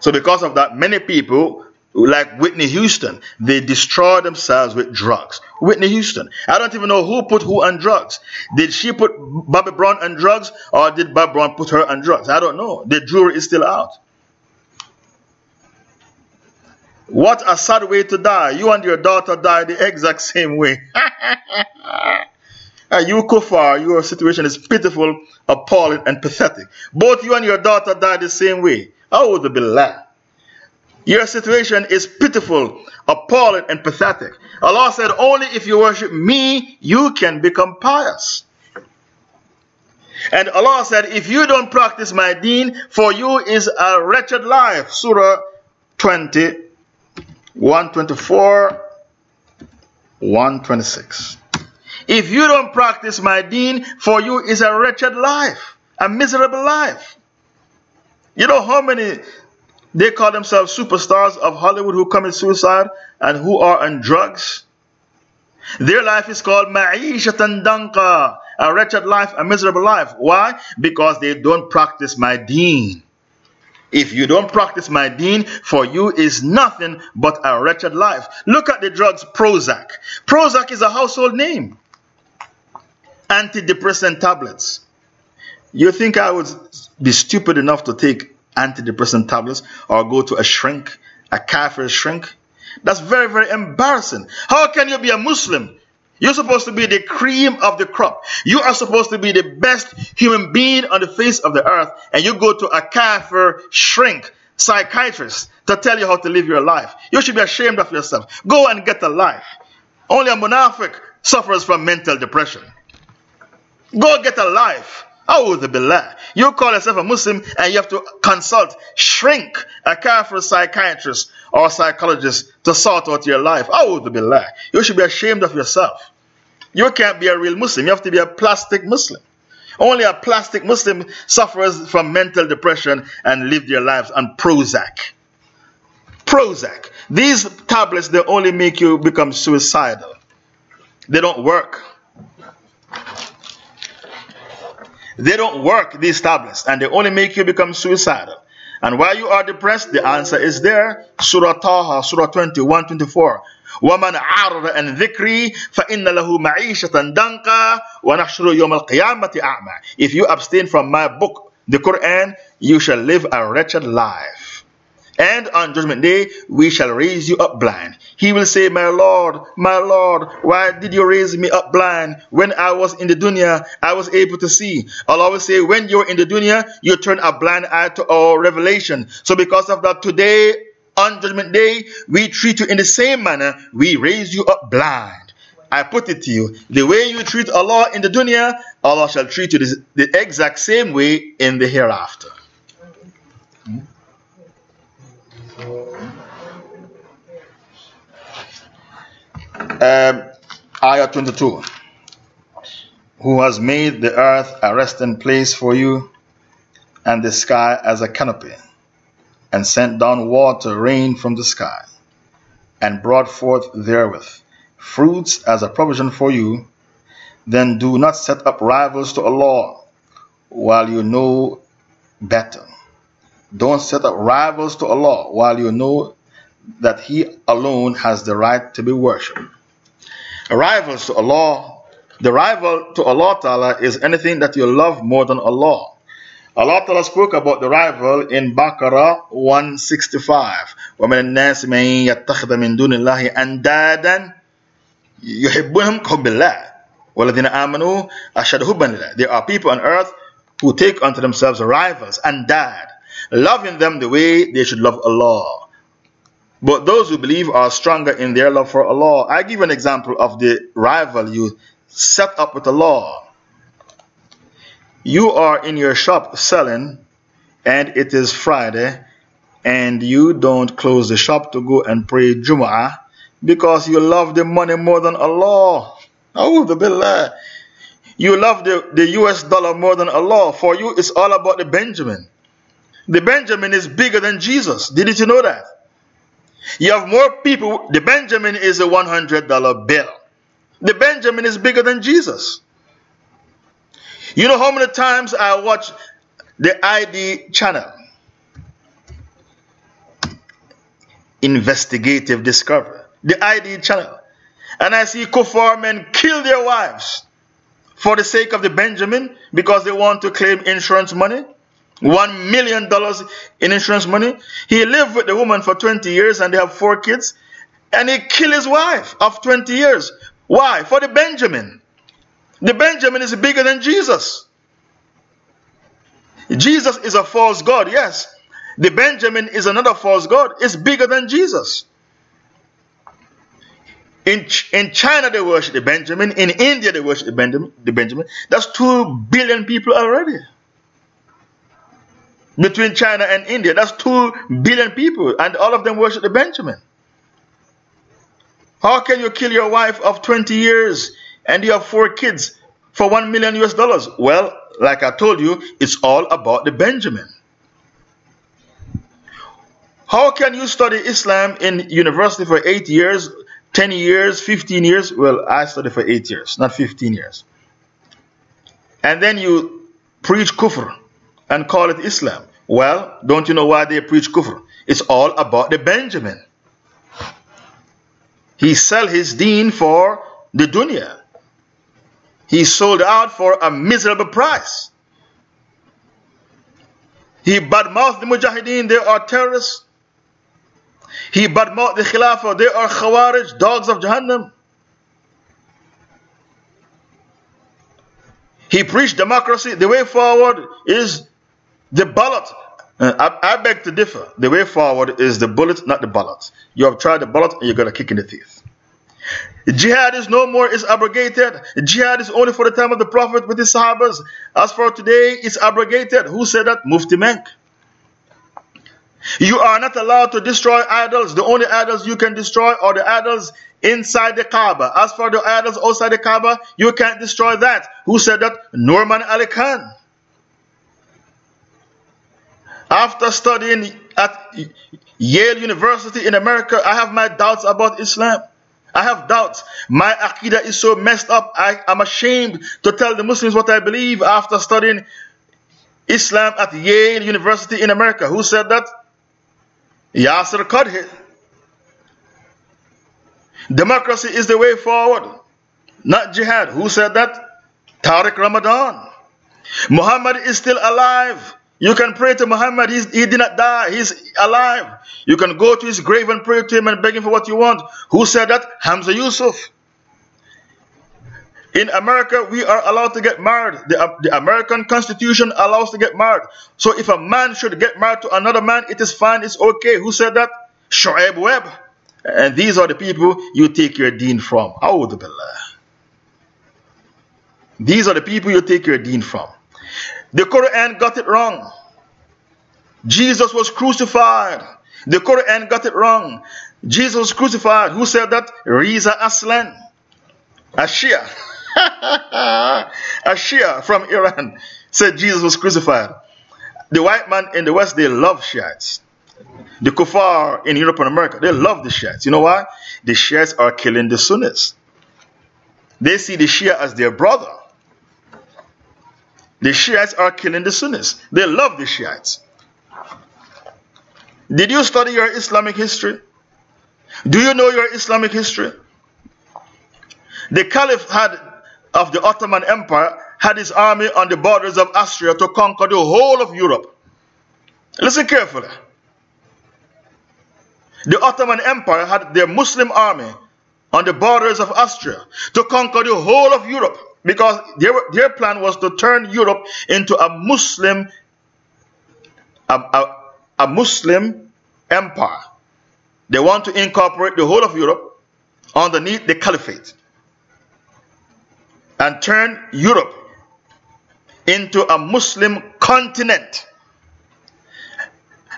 So because of that, many people, like Whitney Houston, they destroy themselves with drugs. Whitney Houston, I don't even know who put who on drugs. Did she put Bobby Brown on drugs or did Bobby Brown put her on drugs? I don't know. The jury is still out. What a sad way to die. You and your daughter died the exact same way. [LAUGHS] you Kufar, your situation is pitiful, appalling, and pathetic. Both you and your daughter died the same way. Oh, the billah. Your situation is pitiful, appalling, and pathetic. Allah said, Only if you worship me, you can become pious. And Allah said, If you don't practice my deen, for you is a wretched life. Surah 20, 124, 126. If you don't practice my deen, for you is a wretched life, a miserable life. You know how many they call themselves superstars of Hollywood who commit suicide and who are on drugs? Their life is called ma'ishatan danka, a wretched life, a miserable life. Why? Because they don't practice my deen. If you don't practice my deen, for you is nothing but a wretched life. Look at the drugs Prozac. Prozac is a household name. Antidepressant tablets. You think I would be stupid enough to take antidepressant tablets or go to a shrink, a kafir shrink? That's very, very embarrassing. How can you be a Muslim? You're supposed to be the cream of the crop. You are supposed to be the best human being on the face of the earth, and you go to a kafir shrink, psychiatrist, to tell you how to live your life. You should be ashamed of yourself. Go and get a life. Only a munafiq suffers from mental depression. Go get a life. Billah. You call yourself a Muslim and you have to consult, shrink a kafir psychiatrist or psychologist to sort out your life. billah. You should be ashamed of yourself. You can't be a real Muslim. You have to be a plastic Muslim. Only a plastic Muslim suffers from mental depression and live their lives on Prozac. Prozac. These tablets, they only make you become suicidal. They don't work. They don't work, these tablets, and they only make you become suicidal. And while you are depressed, the answer is there. Surah Taha, Surah 21, 24. وَمَنْ عَرَضَ عَنْ ذِكْرِي فَإِنَّ لَهُ مَعِيشَةً دَنْقًا وَنَحْشُرُ يَوْمَ الْقِيَامَةِ أَعْمَى If you abstain from my book, the Quran, you shall live a wretched life. And on judgment day, we shall raise you up blind. He will say, My Lord, my Lord, why did you raise me up blind? When I was in the dunya, I was able to see. Allah will say, When you're in the dunya, you turn a blind eye to all revelation. So because of that, today, on judgment day, we treat you in the same manner. We raise you up blind. I put it to you, the way you treat Allah in the dunya, Allah shall treat you the exact same way in the hereafter. Hmm? Um, ayah 22 Who has made the earth a resting place for you, and the sky as a canopy, and sent down water, rain from the sky, and brought forth therewith fruits as a provision for you, then do not set up rivals to Allah while you know better. Don't set up rivals to Allah while you know that He alone has the right to be worshipped. Rivals to Allah, the rival to Allah Ta'ala is anything that you love more than Allah. Allah Ta'ala spoke about the rival in Baqarah 165. وَمِنَ النَّاسِ مَن يَتَّخِذَ مِن دُونِ اللَّهِ أَنْدَادًا يُحِبُّهُمْ كُحُبِّ اللَّهِ وَالَّذِينَ آمَنُوا There are people on earth who take unto themselves rivals andad, loving them the way they should love Allah. But those who believe are stronger in their love for Allah. I give an example of the rival you set up with Allah. You are in your shop selling, and it is Friday, and you don't close the shop to go and pray Jum'ah because you love the money more than Allah. Oh, the billah. You love the, the US dollar more than Allah. For you, it's all about the Benjamin. The Benjamin is bigger than Jesus. Didn't you know that? You have more people. The Benjamin is a $100 bill. The Benjamin is bigger than Jesus. You know how many times I watch the ID channel? Investigative Discovery. The ID channel. And I see kuffar men kill their wives for the sake of the Benjamin because they want to claim insurance money. One million dollars in insurance money. He lived with the woman for 20 years and they have four kids. And he killed his wife of 20 years. Why? For the Benjamin. The Benjamin is bigger than Jesus. Jesus is a false God, yes. The Benjamin is another false God. It's bigger than Jesus. In, in China, they worship the Benjamin. In India, they worship the Benjamin, the Benjamin. That's two billion people already between China and India. That's 2 billion people, and all of them worship the Benjamin. How can you kill your wife of 20 years and you have four kids for 1 million US dollars? Well, like I told you, it's all about the Benjamin. How can you study Islam in university for 8 years, 10 years, 15 years? Well, I studied for 8 years, not 15 years. And then you preach kufr and call it Islam. Well, don't you know why they preach kufr? It's all about the Benjamin. He sell his deen for the dunya. He sold out for a miserable price. He badmouthed the mujahideen, they are terrorists. He badmouthed the khilafah, they are khawarij, dogs of Jahannam. He preached democracy. The way forward is the ballot, uh, I, I, beg to differ. The way forward is the bullet, not the ballot. You have tried the ballot and you got a kick in the teeth. Jihad is no more, is abrogated. Jihad is only for the time of the Prophet with his Sahabas. As for today, it's abrogated. Who said that? Mufti Menk. You are not allowed to destroy idols. The only idols you can destroy are the idols inside the Kaaba. As for the idols outside the Kaaba, you can't destroy that. Who said that? Nouman Ali Khan. After studying at Yale University in America, I have my doubts about Islam. I have doubts. My Aqidah is so messed up. I am ashamed to tell the Muslims what I believe after studying Islam at Yale University in America. Who said that? Yasir Qadhi. Democracy is the way forward, not jihad. Who said that? Tariq Ramadan. Muhammad is still alive. You can pray to Muhammad. He's, he did not die. He's alive. You can go to his grave and pray to him and beg him for what you want. Who said that? Hamza Yusuf. In America, we are allowed to get married. The, the, American Constitution allows to get married. So if a man should get married to another man, it is fine, it's okay. Who said that? Suhaib Webb. And these are the people you take your deen from. Billah. These are the people you take your deen from. The Quran got it wrong. Jesus was crucified. The Quran got it wrong. Jesus was crucified. Who said that? Reza Aslan. A Shia. a [LAUGHS] Shia from Iran said Jesus was crucified. The white man in the West, they love Shiites. The kuffar in Europe and America, they love the Shiites. You know why? The Shiites are killing the Sunnis. They see the Shia as their brother. The Shiites are killing the Sunnis. They love the Shiites. Did you study your Islamic history? Do you know your Islamic history? The Caliph had of the Ottoman Empire had his army on the borders of Austria to conquer the whole of Europe. Listen carefully. The Ottoman Empire had their Muslim army on the borders of Austria to conquer the whole of Europe because their, their plan was to turn Europe into a Muslim a, a, a Muslim empire. They want to incorporate the whole of Europe underneath the caliphate and turn Europe into a Muslim continent.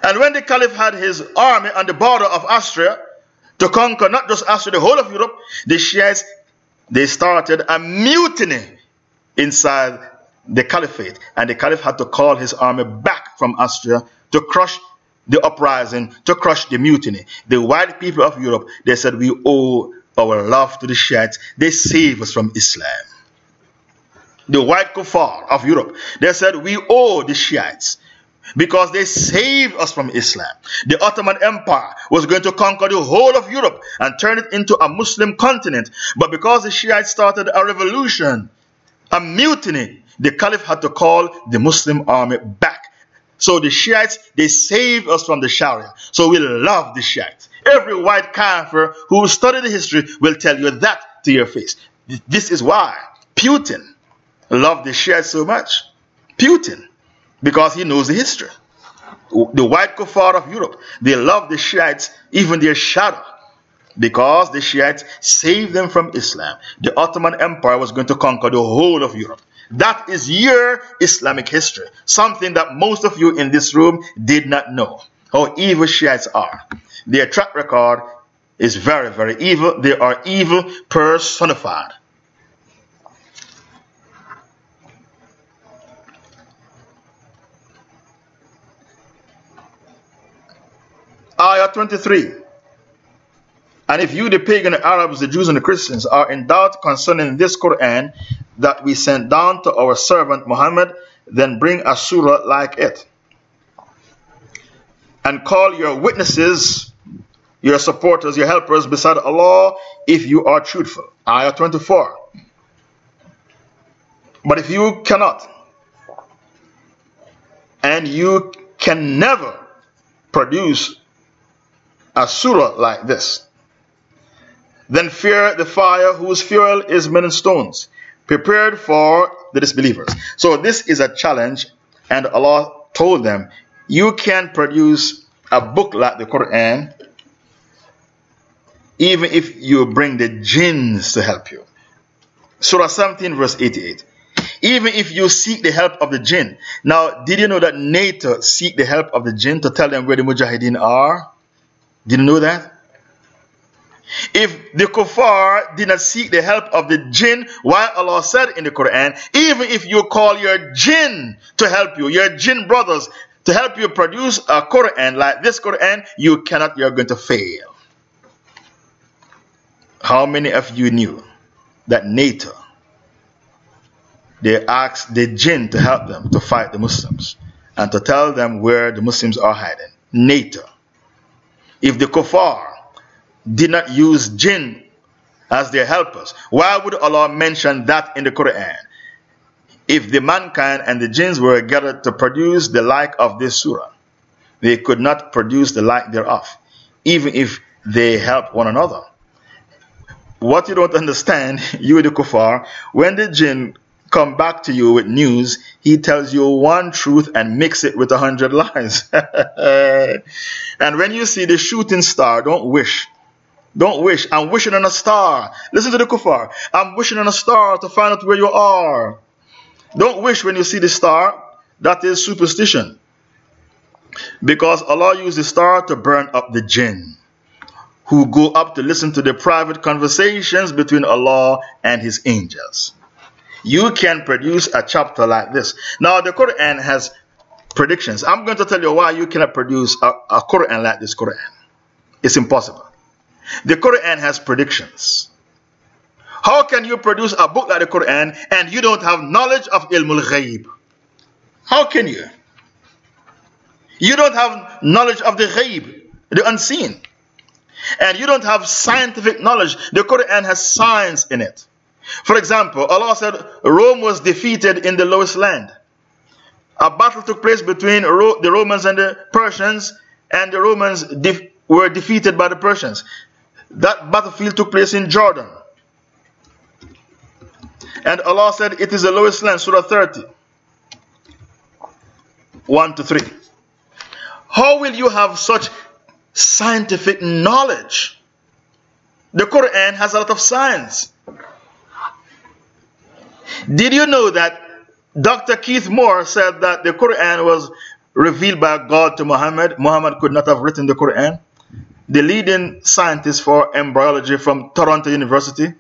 And when the Caliph had his army on the border of Austria to conquer not just Austria, the whole of Europe, the Shiites they started a mutiny inside the Caliphate, and the Caliph had to call his army back from Austria to crush the uprising, to crush the mutiny. The white people of Europe they said we owe our love to the Shiites. They save us from Islam the white kuffar of Europe. They said, We owe the Shiites because they saved us from Islam. The Ottoman Empire was going to conquer the whole of Europe and turn it into a Muslim continent. But because the Shiites started a revolution, a mutiny, the Caliph had to call the Muslim army back. So the Shiites, they saved us from the Sharia. So we love the Shiites. Every white kafir who studied the history will tell you that to your face. This is why Putin loved the Shiites so much? Putin, because he knows the history. The white kuffar of Europe, they love the Shiites, even their shadow, because the Shiites saved them from Islam. The Ottoman Empire was going to conquer the whole of Europe. That is your Islamic history, something that most of you in this room did not know. How evil Shiites are. Their track record is very, very evil. They are evil personified. Ayah 23. And if you, the pagan Arabs, the Jews, and the Christians, are in doubt concerning this Quran that we sent down to our servant Muhammad, then bring a surah like it. And call your witnesses, your supporters, your helpers beside Allah if you are truthful. Ayah 24. But if you cannot, and you can never produce a surah like this. Then fear the fire whose fuel is many stones, prepared for the disbelievers. So this is a challenge, and Allah told them, You can produce a book like the Quran even if you bring the jinns to help you. Surah 17, verse 88. Even if you seek the help of the jinn. Now, did you know that NATO seek the help of the jinn to tell them where the mujahideen are? Did you know that? If the kuffar did not seek the help of the jinn, why Allah said in the Quran, even if you call your jinn to help you, your jinn brothers to help you produce a Quran like this Quran, you cannot, you're going to fail. How many of you knew that NATO, they asked the jinn to help them to fight the Muslims and to tell them where the Muslims are hiding? NATO if the kuffar did not use jinn as their helpers. Why would Allah mention that in the Quran? If the mankind and the jinns were gathered to produce the like of this surah, they could not produce the like thereof, even if they help one another. What you don't [LAUGHS] understand, [LAUGHS] you the kuffar, when the jinn come back to you with news, he tells you one truth and mix it with a hundred lies. [LAUGHS] and when you see the shooting star, don't wish. Don't wish. I'm wishing on a star. Listen to the kuffar. I'm wishing on a star to find out where you are. Don't wish when you see the star. That is superstition. Because Allah used the star to burn up the jinn who go up to listen to the private conversations between Allah and His angels. You can produce a chapter like this. Now, the Quran has predictions. I'm going to tell you why you cannot produce a, a Quran like this Quran. It's impossible. The Quran has predictions. How can you produce a book like the Quran and you don't have knowledge of ilmul ghaib? How can you? You don't have knowledge of the ghaib, the unseen. And you don't have scientific knowledge. The Quran has science in it. For example, Allah said Rome was defeated in the lowest land. A battle took place between the Romans and the Persians, and the Romans were defeated by the Persians. That battlefield took place in Jordan. And Allah said, It is the lowest land, Surah 30. 1 to 3. How will you have such scientific knowledge? The Quran has a lot of science. Did you know that Dr. Keith Moore said that the Quran was revealed by God to Muhammad? Muhammad could not have written the Quran. The leading scientist for embryology from Toronto University.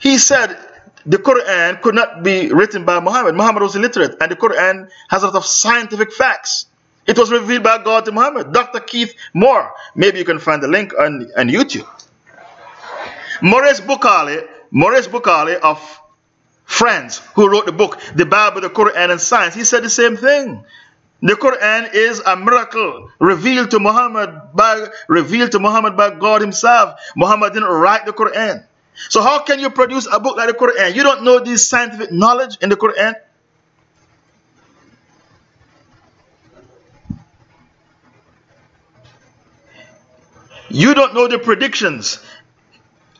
He said the Quran could not be written by Muhammad. Muhammad was illiterate, and the Quran has a lot of scientific facts. It was revealed by God to Muhammad. Dr. Keith Moore. Maybe you can find the link on, on YouTube. Maurice Bucaille Maurice Bucaille of France, who wrote the book, The Bible, the Quran, and Science, he said the same thing. The Quran is a miracle revealed to Muhammad by revealed to Muhammad by God Himself. Muhammad didn't write the Quran. So how can you produce a book like the Quran? You don't know this scientific knowledge in the Quran. You don't know the predictions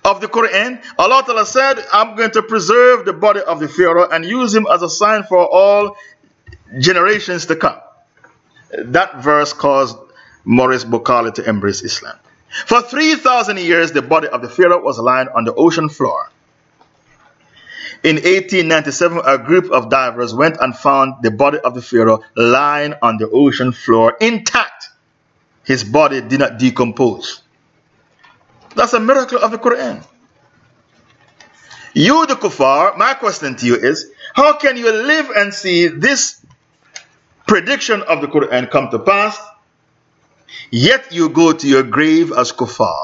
of the Quran, Allah Ta'ala said, I'm going to preserve the body of the Pharaoh and use him as a sign for all generations to come. That verse caused Maurice Bucaille to embrace Islam. For 3,000 years, the body of the Pharaoh was lying on the ocean floor. In 1897, a group of divers went and found the body of the Pharaoh lying on the ocean floor intact. His body did not decompose. That's a miracle of the Quran. You, the kuffar, my question to you is how can you live and see this prediction of the Quran come to pass, yet you go to your grave as kuffar?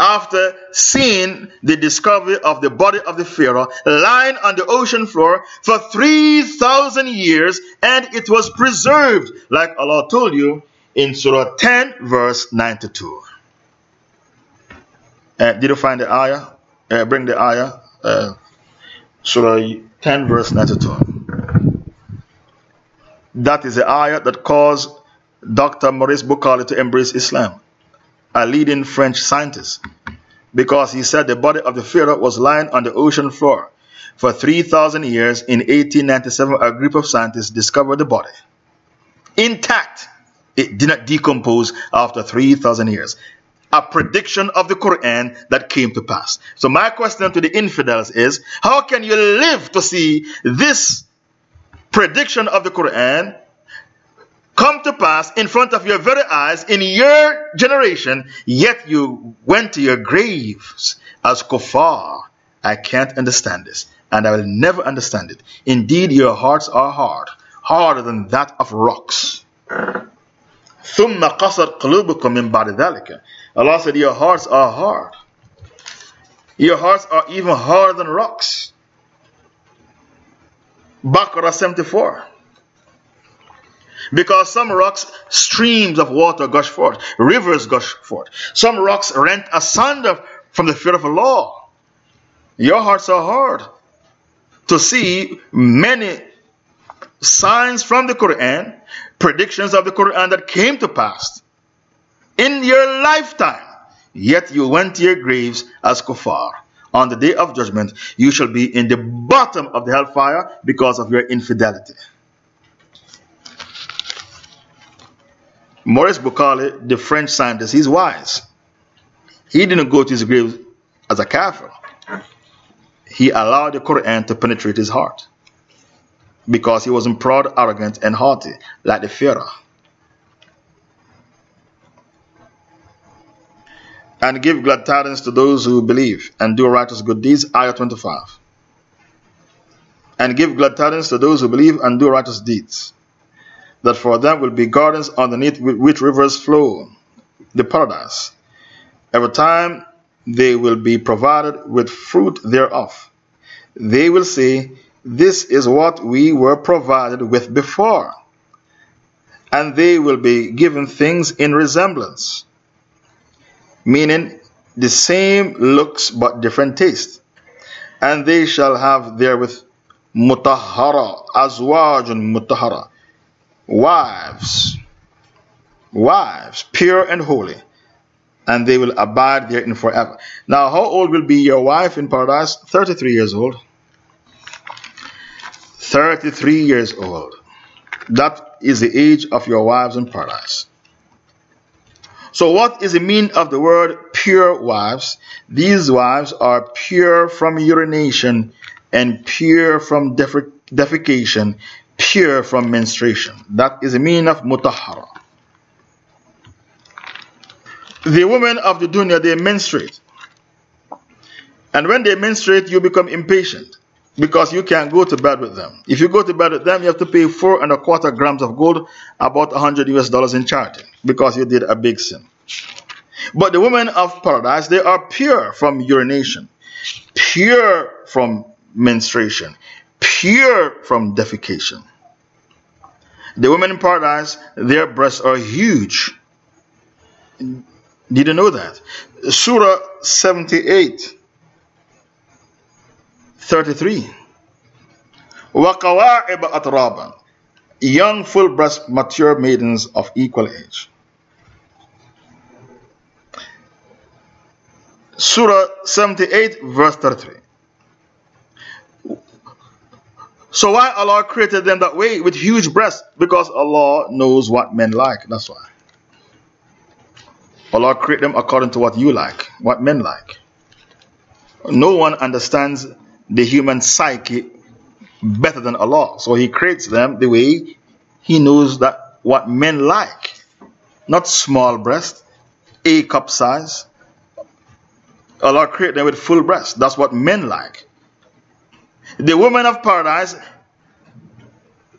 After seeing the discovery of the body of the Pharaoh lying on the ocean floor for 3,000 years, and it was preserved, like Allah told you in Surah 10, verse 92. Uh, did you find the ayah? Uh, bring the ayah. Uh, Surah 10, verse 92. That is the ayah that caused Dr. Maurice Bucaille to embrace Islam, a leading French scientist, because he said the body of the Pharaoh was lying on the ocean floor. For 3,000 years, in 1897, a group of scientists discovered the body. Intact, it did not decompose after 3,000 years a prediction of the Quran that came to pass. So, my question to the infidels is how can you live to see this prediction of the Quran come to pass in front of your very eyes in your generation, yet you went to your graves as kuffar? I can't understand this, and I will never understand it. Indeed, your hearts are hard, harder than that of rocks. ثم قصر قلوبكم من بعد ذلك Allah said, Your hearts are hard. Your hearts are even harder than rocks. Baqarah 74. Because some rocks, streams of water gush forth, rivers gush forth. Some rocks rent asunder from the fear of Allah. Your hearts are hard to see many signs from the Quran, predictions of the Quran that came to pass in your lifetime. Yet you went to your graves as kuffar. On the day of judgment, you shall be in the bottom of the hellfire because of your infidelity. Maurice Bucaille, the French scientist, he's wise. He didn't go to his grave as a kafir. He allowed the Quran to penetrate his heart because he wasn't proud, arrogant, and haughty like the Pharaoh. And give glad tidings to those who believe and do righteous good deeds. Ayah 25. And give glad tidings to those who believe and do righteous deeds. That for them will be gardens underneath which rivers flow, the paradise. Every time they will be provided with fruit thereof. They will say, This is what we were provided with before. And they will be given things in resemblance, meaning the same looks but different taste. And they shall have therewith mutahara, azwajun mutahara, wives, wives, pure and holy and they will abide therein forever. Now, how old will be your wife in paradise? 33 years old. 33 years old. That is the age of your wives in paradise. So, what is the meaning of the word pure wives? These wives are pure from urination and pure from defecation, pure from menstruation. That is the meaning of mutahara the women of the dunya, they menstruate. And when they menstruate, you become impatient because you can't go to bed with them. If you go to bed with them, you have to pay four and a quarter grams of gold, about 100 US dollars in charity, because you did a big sin. But the women of paradise, they are pure from urination, pure from menstruation, pure from defecation. The women in paradise, their breasts are huge. Did you know that? Surah 78, 33. وَقَوَاعِبَ أَتْرَابًا Young full breast mature maidens of equal age. Surah 78 verse 33. So why Allah created them that way with huge breasts? Because Allah knows what men like. That's why. Allah create them according to what you like, what men like. No one understands the human psyche better than Allah. So He creates them the way He knows that what men like. Not small breast, A cup size. Allah created them with full breast. That's what men like. The women of paradise,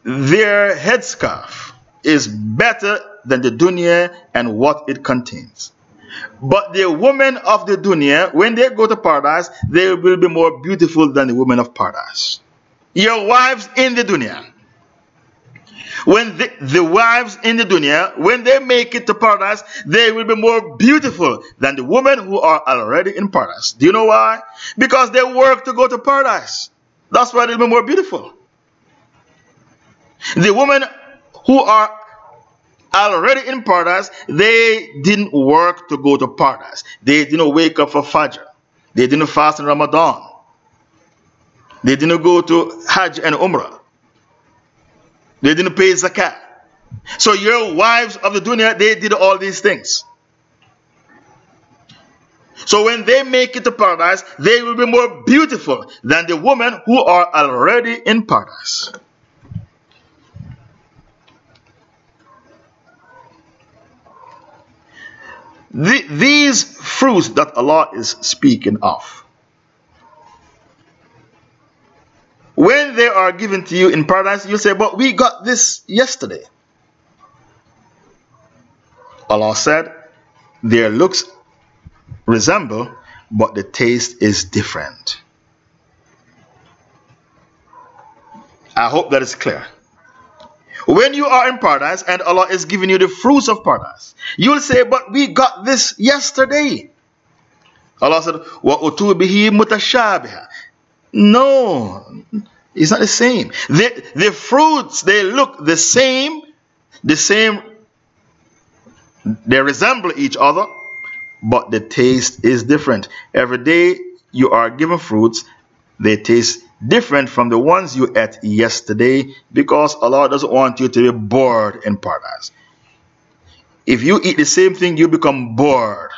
their headscarf is better than the dunya and what it contains. But the women of the dunya, when they go to paradise, they will be more beautiful than the women of paradise. Your wives in the dunya. When the, the wives in the dunya, when they make it to paradise, they will be more beautiful than the women who are already in paradise. Do you know why? Because they work to go to paradise. That's why they'll be more beautiful. The women who are already in paradise, they didn't work to go to paradise. They didn't wake up for Fajr. They didn't fast in Ramadan. They didn't go to Hajj and Umrah. They didn't pay zakat. So your wives of the dunya, they did all these things. So when they make it to paradise, they will be more beautiful than the women who are already in paradise. The, these fruits that Allah is speaking of, when they are given to you in paradise, you say, But we got this yesterday. Allah said, Their looks resemble, but the taste is different. I hope that is clear. When you are in paradise and Allah is giving you the fruits of paradise, you'll say, But we got this yesterday. Allah said, وَأُتُوا بِهِ مُتَشَابِهًا No, it's not the same. The, the fruits, they look the same, the same, they resemble each other, but the taste is different. Every day you are given fruits, they taste different from the ones you ate yesterday because Allah doesn't want you to be bored in paradise. If you eat the same thing, you become bored.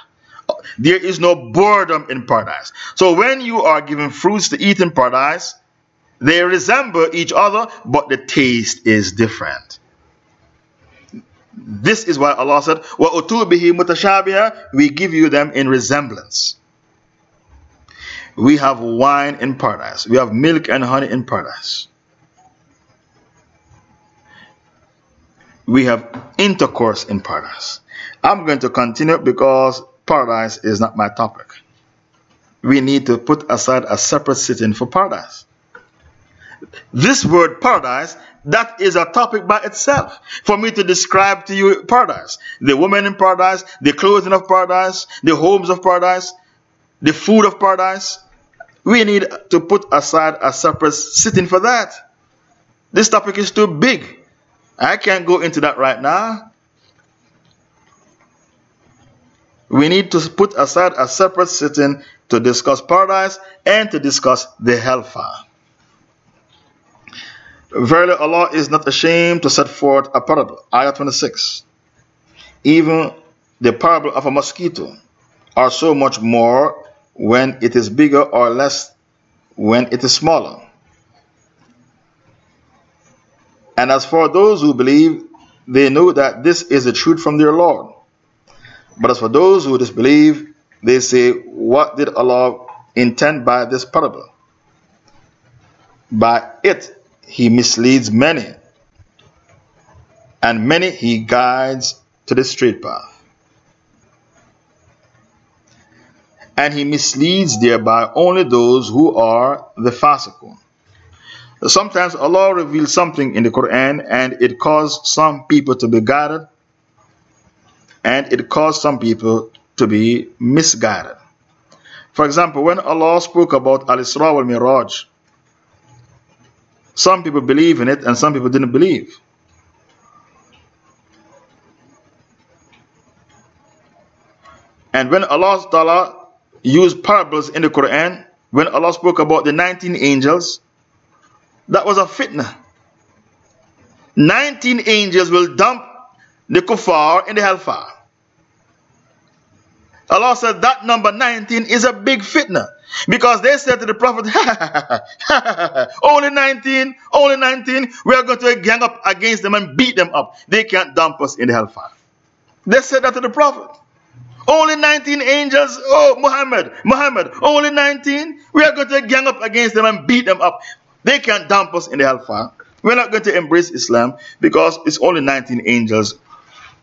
There is no boredom in paradise. So when you are given fruits to eat in paradise, they resemble each other, but the taste is different. This is why Allah said, وَأُتُوا بِهِ مُتَشَابِهًا We give you them in resemblance. We have wine in paradise. We have milk and honey in paradise. We have intercourse in paradise. I'm going to continue because paradise is not my topic. We need to put aside a separate sitting for paradise. This word paradise, that is a topic by itself. For me to describe to you paradise. The women in paradise, the clothing of paradise, the homes of paradise, the food of paradise. We need to put aside a separate sitting for that. This topic is too big. I can't go into that right now. We need to put aside a separate sitting to discuss paradise and to discuss the hellfire. Verily, Allah is not ashamed to set forth a parable. Ayah 26. Even the parable of a mosquito are so much more when it is bigger or less when it is smaller. And as for those who believe, they know that this is the truth from their Lord. But as for those who disbelieve, they say, What did Allah intend by this parable? By it, he misleads many, and many he guides to the straight path. And he misleads thereby only those who are the fasiqun. Sometimes Allah reveals something in the Quran and it caused some people to be guided and it caused some people to be misguided. For example, when Allah spoke about Al Isra wal Miraj, some people believe in it and some people didn't believe. And when Allah Ta'ala used parables in the Quran, when Allah spoke about the 19 angels, that was a fitna. 19 angels will dump the kuffar in the hellfire. Allah said that number 19 is a big fitna. Because they said to the Prophet, [LAUGHS] only 19, only 19, we are going to gang up against them and beat them up. They can't dump us in the hellfire. They said that to the Prophet. Only 19 angels. Oh, Muhammad, Muhammad, only 19. We are going to gang up against them and beat them up. They can't dump us in the hellfire. We're not going to embrace Islam because it's only 19 angels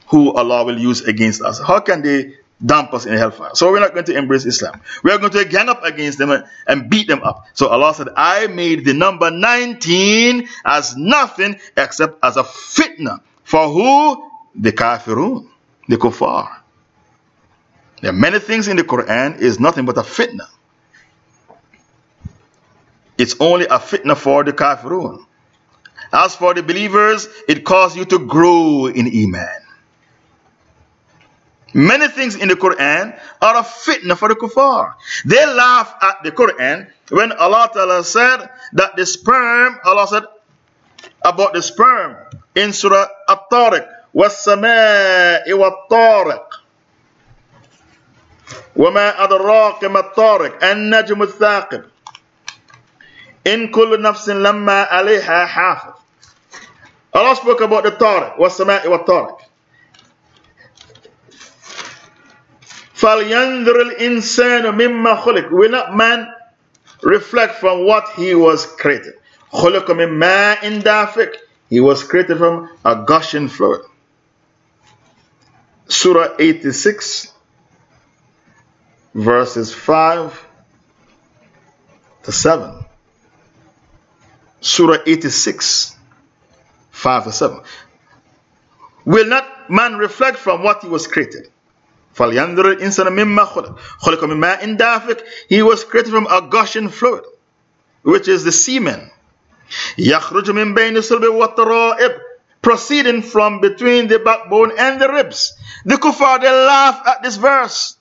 who Allah will use against us. How can they dump us in hellfire. So we're not going to embrace Islam. We are going to gang up against them and beat them up. So Allah said, I made the number 19 as nothing except as a fitna. For who? The kafirun, the kuffar. There are many things in the Quran is nothing but a fitna. It's only a fitna for the kafirun. As for the believers, it causes you to grow in Iman. Many things in the Quran are a fitna for the kuffar. They laugh at the Quran when Allah Ta'ala said that the sperm, Allah said about the sperm in Surah At-Tariq, وَالسَّمَاءِ وَالطَّارِقِ وما أدراك ما الطارق النجم الثاقب. إن كل نفس لما عليها حافظ. الله سبحانه وتعالى الطارق والسماء والطارق. فلينظر الإنسان مما خلق. Will not man reflect from what he was created. خلق من ماء دافق. He was created from a gushing fluid Surah 86 verses 5 to 7. Surah 86 5 to 7. Will not man reflect from what he was created? فَلْيَنْظُرِ الْإِنسَانَ مِمَّا خُلِقَ خُلِقَ مِمَّا إِنْ دَافِقٍ He was created from a gushing fluid, which is the semen. يَخْرُجُ مِنْ بَيْنِ الصُّلْبِ وَالتَّرَائِبِ Proceeding from between the backbone and the ribs. The kuffar, they laugh at this verse.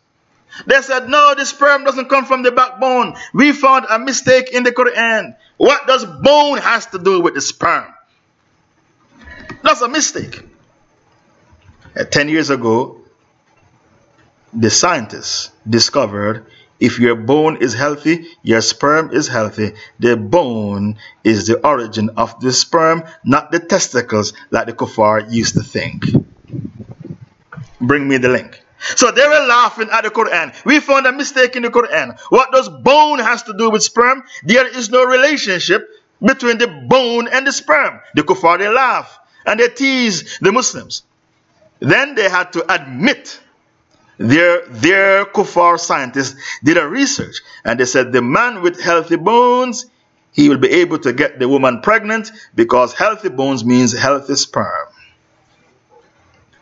They said, no, the sperm doesn't come from the backbone. We found a mistake in the Quran. What does bone has to do with the sperm? That's a mistake. Uh, 10 years ago, the scientists discovered if your bone is healthy, your sperm is healthy. The bone is the origin of the sperm, not the testicles like the kuffar used to think. Bring me the link. So they were laughing at the Quran. We found a mistake in the Quran. What does bone has to do with sperm? There is no relationship between the bone and the sperm. The kuffar they laugh and they tease the Muslims. Then they had to admit their, their kuffar scientists did a research and they said the man with healthy bones, he will be able to get the woman pregnant because healthy bones means healthy sperm.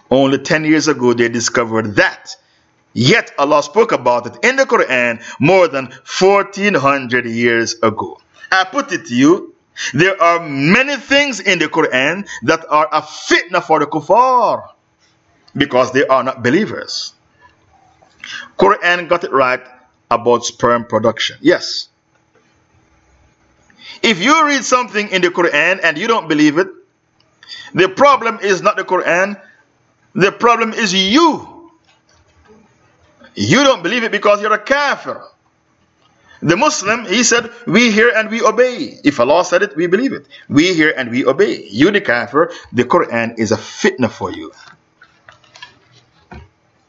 Only 10 years ago they discovered that. Yet Allah spoke about it in the Quran more than 1400 years ago. I put it to you, there are many things in the Quran that are a fitna for the kuffar because they are not believers. Quran got it right about sperm production. Yes. If you read something in the Quran and you don't believe it, the problem is not the Quran, the problem is you. You don't believe it because you're a kafir. The Muslim, he said, we hear and we obey. If Allah said it, we believe it. We hear and we obey. You, the kafir, the Quran is a fitna for you.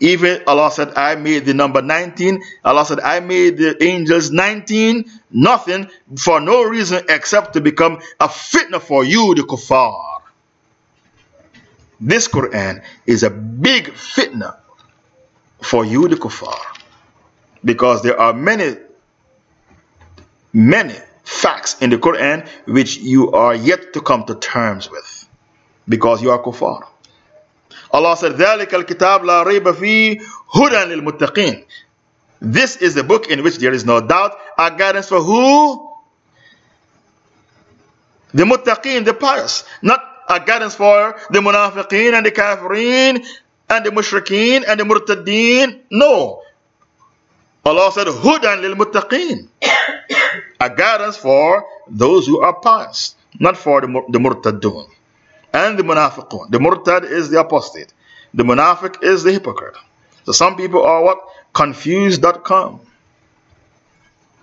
Even Allah said, I made the number 19. Allah said, I made the angels 19. Nothing for no reason except to become a fitna for you, the kuffar. This Quran is a big fitna for you, the kuffar. Because there are many, many facts in the Quran which you are yet to come to terms with. Because you are kuffar. Allah said, ذَلِكَ الْكِتَابِ لَا رَيْبَ فِيهِ هُدًى لِلْمُتَّقِينَ This is the book in which there is no doubt, a guidance for who? The muttaqeen, the pious. Not a guidance for the munafiqeen and the kafirin and the mushrikeen and the murtadeen. No. Allah said, Hudan lil muttaqeen. [COUGHS] a guidance for those who are pious, not for the, the and the munafiqun. The murtad is the apostate. The munafiq is the hypocrite. So some people are what? Confused.com.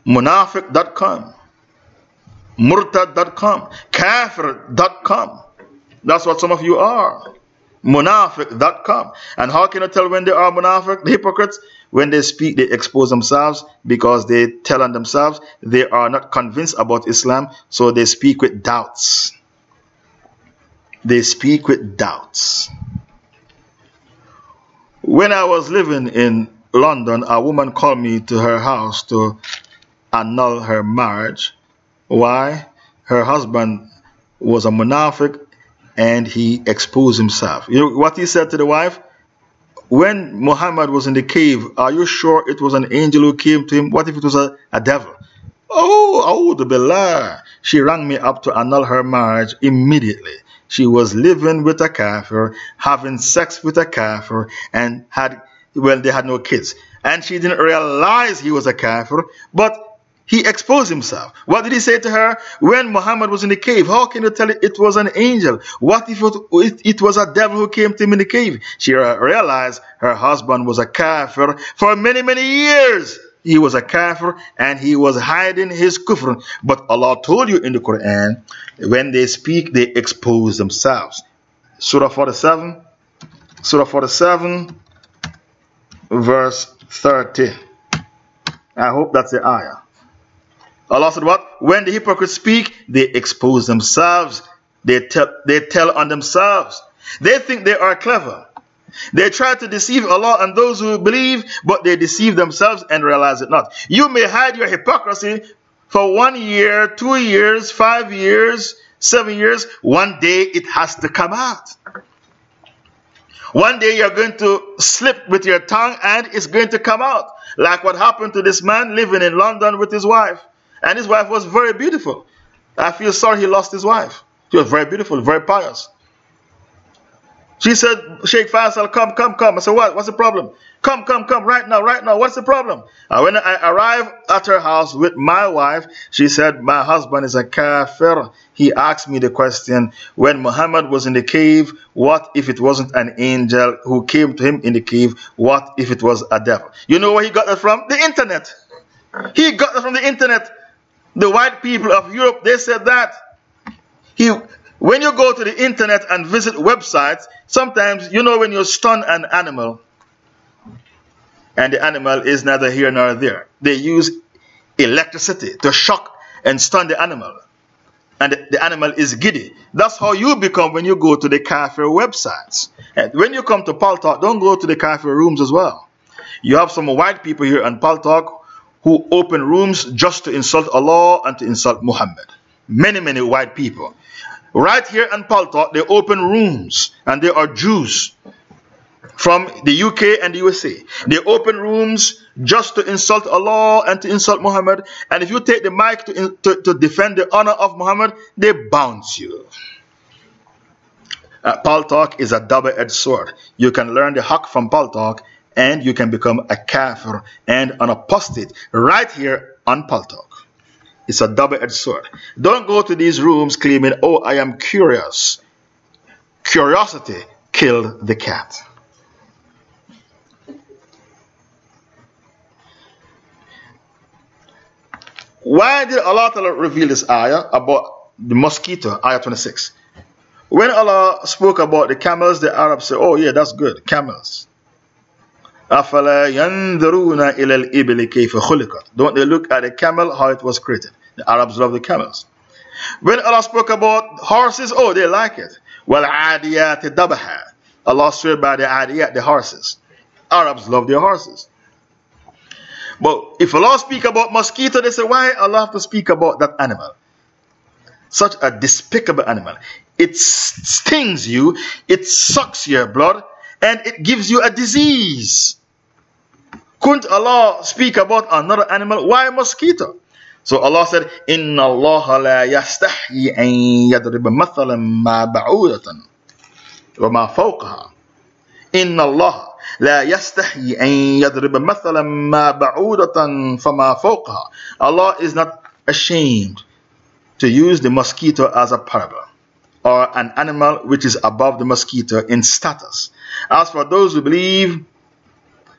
Munafiq.com. Murtad.com. Kafir.com. That's what some of you are. Munafiq.com. And how can you tell when they are munafiq, the hypocrites? When they speak, they expose themselves because they tell on themselves they are not convinced about Islam, so they speak with doubts they speak with doubts. When I was living in London, a woman called me to her house to annul her marriage. Why? Her husband was a munafiq and he exposed himself. You know what he said to the wife? When Muhammad was in the cave, are you sure it was an angel who came to him? What if it was a, a devil? Oh, oh, the Billah. She rang me up to annul her marriage immediately she was living with a kafir, having sex with a kafir, and had, well, they had no kids. And she didn't realize he was a kafir, but he exposed himself. What did he say to her? When Muhammad was in the cave, how can you tell it, it was an angel? What if it, it was a devil who came to him in the cave? She realized her husband was a kafir for many, many years he was a kafir and he was hiding his kufr. But Allah told you in the Quran, when they speak, they expose themselves. Surah 47, Surah 47, verse 30. I hope that's the ayah. Allah said what? When the hypocrites speak, they expose themselves. They tell, they tell on themselves. They think they are clever. They try to deceive Allah and those who believe, but they deceive themselves and realize it not. You may hide your hypocrisy for one year, two years, five years, seven years, one day it has to come out. One day you're going to slip with your tongue and it's going to come out. Like what happened to this man living in London with his wife. And his wife was very beautiful. I feel sorry he lost his wife. She was very beautiful, very pious. She said, Sheikh Faisal, come, come, come. I said, what? What's the problem? Come, come, come, right now, right now. What's the problem? And when I arrived at her house with my wife, she said, my husband is a kafir. He asked me the question, when Muhammad was in the cave, what if it wasn't an angel who came to him in the cave? What if it was a devil? You know where he got that from? The internet. He got that from the internet. The white people of Europe, they said that. He, when you go to the internet and visit websites, sometimes you know when you stun an animal and the animal is neither here nor there. They use electricity to shock and stun the animal. And the animal is giddy. That's how you become when you go to the cafe websites. And when you come to Paltalk, don't go to the cafe rooms as well. You have some white people here on Paltalk who open rooms just to insult Allah and to insult Muhammad. Many, many white people. Right here in Paltalk, they open rooms and they are Jews from the UK and the USA. They open rooms just to insult Allah and to insult Muhammad. And if you take the mic to, to, to defend the honor of Muhammad, they bounce you. Uh, Paltalk is a double-edged sword. You can learn the haqq from Paltalk and you can become a kafir and an apostate right here on Paltalk. It's a double-edged sword. Don't go to these rooms claiming, oh, I am curious. Curiosity killed the cat. Why did Allah reveal this ayah about the mosquito, ayah 26? When Allah spoke about the camels, the Arabs said, oh yeah, that's good, camels. أَفَلَا يَنْظُرُونَ إِلَى الْإِبِلِ كَيْفَ خُلِقَتْ Don't they look at the camel, how it was created? The Arabs love the camels. When Allah spoke about horses, oh, they like it. وَالْعَادِيَاتِ دَبَحًا Allah swear by the adiyat, the horses. Arabs love their horses. But if Allah speak about mosquito, they say, why Allah have to speak about that animal? Such a despicable animal. It stings you, it sucks your blood, and it gives you a disease. Couldn't Allah speak about another animal? Why mosquito? So Allah said, Inna Allah la yastahi an yadriba mathalan ma ba'udatan wa ma fawqaha. Inna Allah لا يستحي أن يضرب مثلا ما بعودة فما فوقها. Allah is not ashamed to use the mosquito as a parable or an animal which is above the mosquito in status. As for those who believe,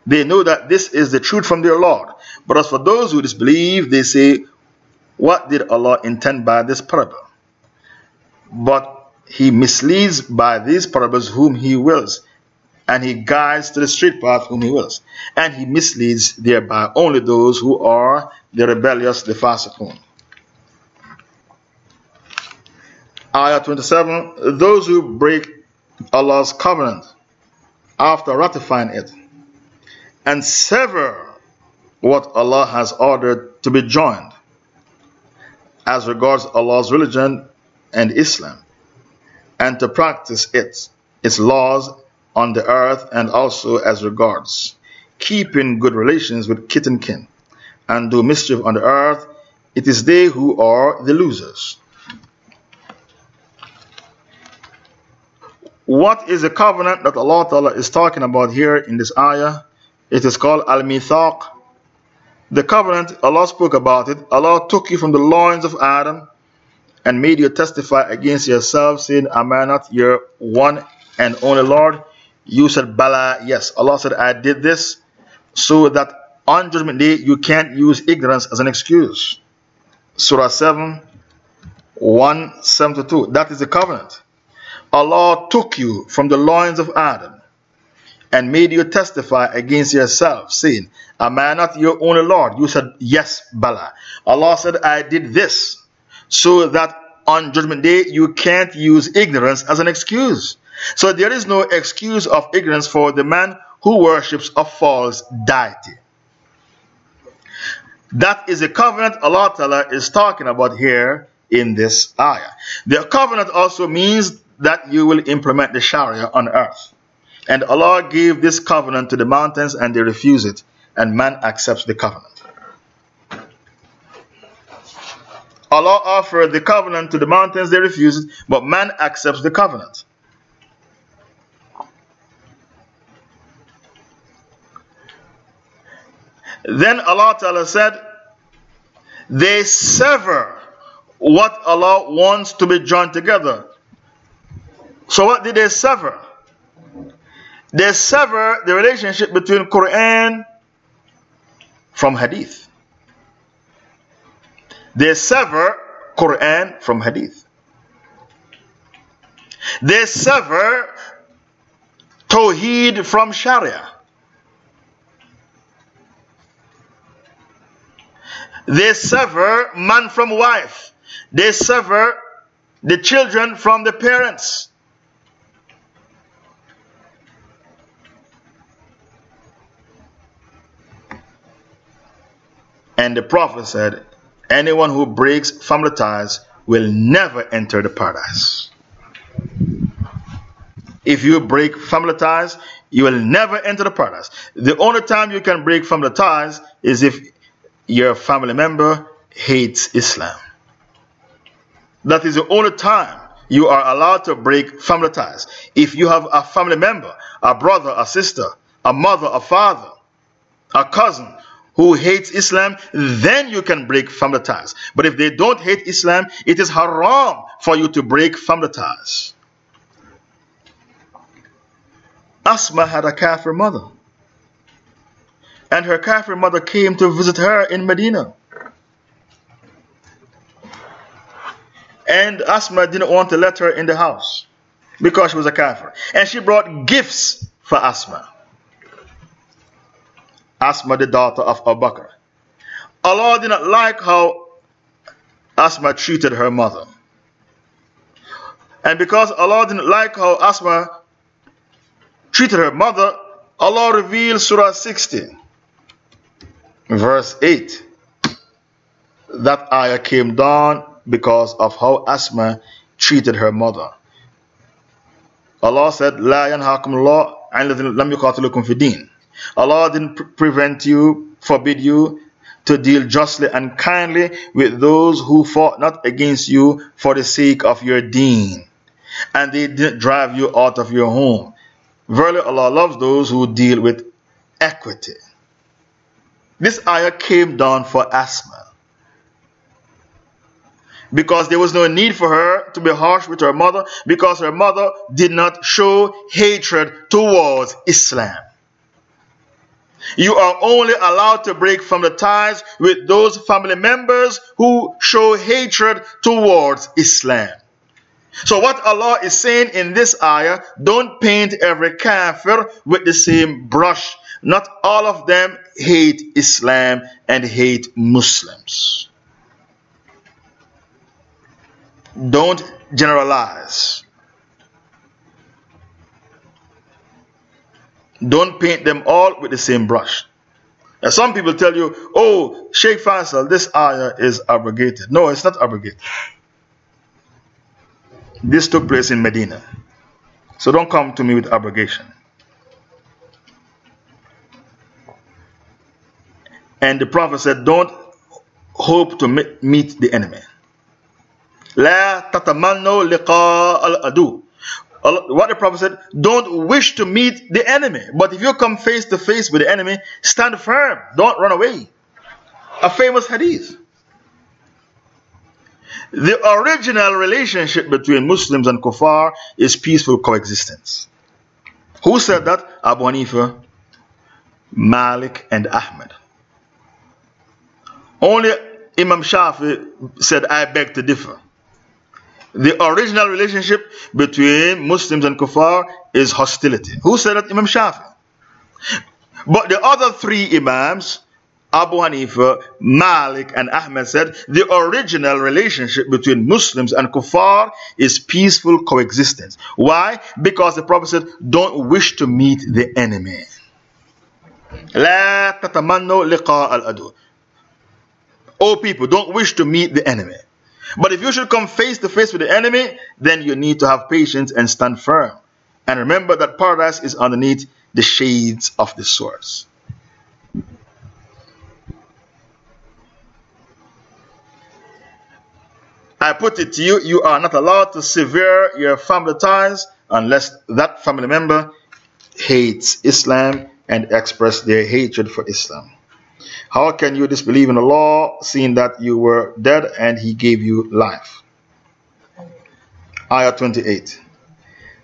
they know that this is the truth from their Lord. But as for those who disbelieve, they say, What did Allah intend by this parable? But He misleads by these parables whom He wills, and He guides to the straight path whom He wills, and He misleads thereby only those who are the rebellious, the fasiqun. Ayah 27 Those who break Allah's covenant after ratifying it and sever what Allah has ordered to be joined as regards Allah's religion and Islam and to practice it, its laws on the earth and also as regards keeping good relations with kith and kin and do mischief on the earth, it is they who are the losers. What is the covenant that Allah Ta'ala is talking about here in this ayah? It is called Al Mithaq. The covenant, Allah spoke about it. Allah took you from the loins of Adam and made you testify against yourself, saying, Am I not your one and only Lord? You said, Bala, yes. Allah said, I did this so that on Judgment Day you can't use ignorance as an excuse. Surah 7, 172. That is the covenant. Allah took you from the loins of Adam and made you testify against yourself, saying, Am I not your only Lord? You said, Yes, Bala. Allah said, I did this so that on Judgment Day you can't use ignorance as an excuse. So there is no excuse of ignorance for the man who worships a false deity. That is a covenant Allah Ta'ala is talking about here in this ayah. The covenant also means that you will implement the Sharia on earth. And Allah gave this covenant to the mountains and they refuse it, and man accepts the covenant. Allah offered the covenant to the mountains, they refuse it, but man accepts the covenant. Then Allah Ta'ala said, they sever what Allah wants to be joined together. So, what did they sever? They sever the relationship between Quran from Hadith. They sever Quran from Hadith. They sever Tawheed from Sharia. They sever man from wife. They sever the children from the parents. And the Prophet said, Anyone who breaks family ties will never enter the paradise. If you break family ties, you will never enter the paradise. The only time you can break family ties is if your family member hates Islam. That is the only time you are allowed to break family ties. If you have a family member, a brother, a sister, a mother, a father, a cousin who hates Islam, then you can break family ties. But if they don't hate Islam, it is haram for you to break family ties. Asma had a kafir mother. And her kafir mother came to visit her in Medina. And Asma didn't want to let her in the house because she was a kafir. And she brought gifts for Asma. Asma, the daughter of Abu Bakr. Allah did not like how Asma treated her mother. And because Allah didn't like how Asma treated her mother, Allah revealed Surah 60, verse 8. That ayah came down because of how Asma treated her mother. Allah said, لا ينهاكم الله عن الذين لم يقاتلوكم في الدين Allah didn't prevent you, forbid you to deal justly and kindly with those who fought not against you for the sake of your deen, and they didn't drive you out of your home. Verily, Allah loves those who deal with equity. This ayah came down for Asma. Because there was no need for her to be harsh with her mother, because her mother did not show hatred towards Islam. You are only allowed to break from the ties with those family members who show hatred towards Islam. So, what Allah is saying in this ayah, don't paint every kafir with the same brush. Not all of them hate Islam and hate Muslims. Don't generalize. Don't paint them all with the same brush. And some people tell you, oh, Sheikh Faisal, this ayah is abrogated. No, it's not abrogated. This took place in Medina. So don't come to me with abrogation. And the Prophet said, don't hope to meet the enemy. لا تتمنوا لقاء العدو what the Prophet said, don't wish to meet the enemy. But if you come face to face with the enemy, stand firm. Don't run away. A famous hadith. The original relationship between Muslims and Kuffar is peaceful coexistence. Who said that? Abu Hanifa, Malik, and Ahmed. Only Imam Shafi said, I beg to differ The original relationship between Muslims and Kuffar is hostility. Who said that? Imam Shafi. But the other three Imams, Abu Hanifa, Malik, and Ahmed said the original relationship between Muslims and Kuffar is peaceful coexistence. Why? Because the Prophet said, don't wish to meet the enemy. لا تتمنوا لقاء العدو. Oh people, don't wish to meet the enemy. But if you should come face to face with the enemy, then you need to have patience and stand firm. And remember that paradise is underneath the shades of the source. I put it to you, you are not allowed to sever your family ties unless that family member hates Islam and express their hatred for Islam. How can you disbelieve in the law, seeing that you were dead and he gave you life? Ayah 28.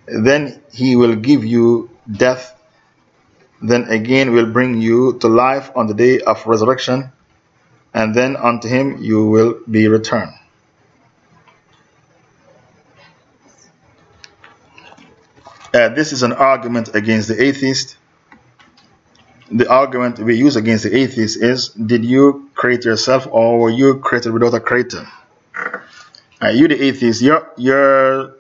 Then he will give you death, then again will bring you to life on the day of resurrection, and then unto him you will be returned. Uh, this is an argument against the atheist. The argument we use against the atheists is Did you create yourself or were you created without a creator? Uh, you, the atheist, your, your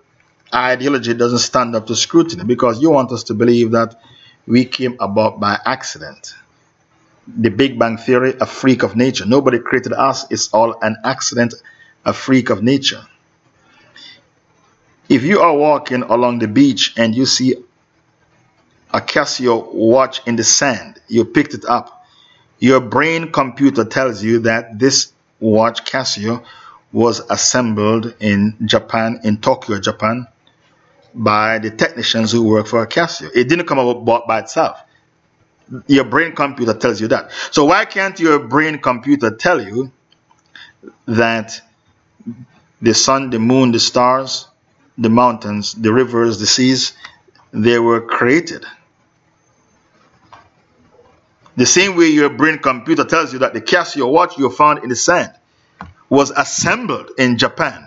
ideology doesn't stand up to scrutiny because you want us to believe that we came about by accident. The Big Bang Theory, a freak of nature. Nobody created us, it's all an accident, a freak of nature. If you are walking along the beach and you see a Casio watch in the sand, you picked it up, your brain computer tells you that this watch, Casio, was assembled in Japan, in Tokyo, Japan, by the technicians who work for Casio. It didn't come about by itself. Your brain computer tells you that. So why can't your brain computer tell you that the sun, the moon, the stars, the mountains, the rivers, the seas, they were created. The same way your brain computer tells you that the Casio watch you found in the sand was assembled in Japan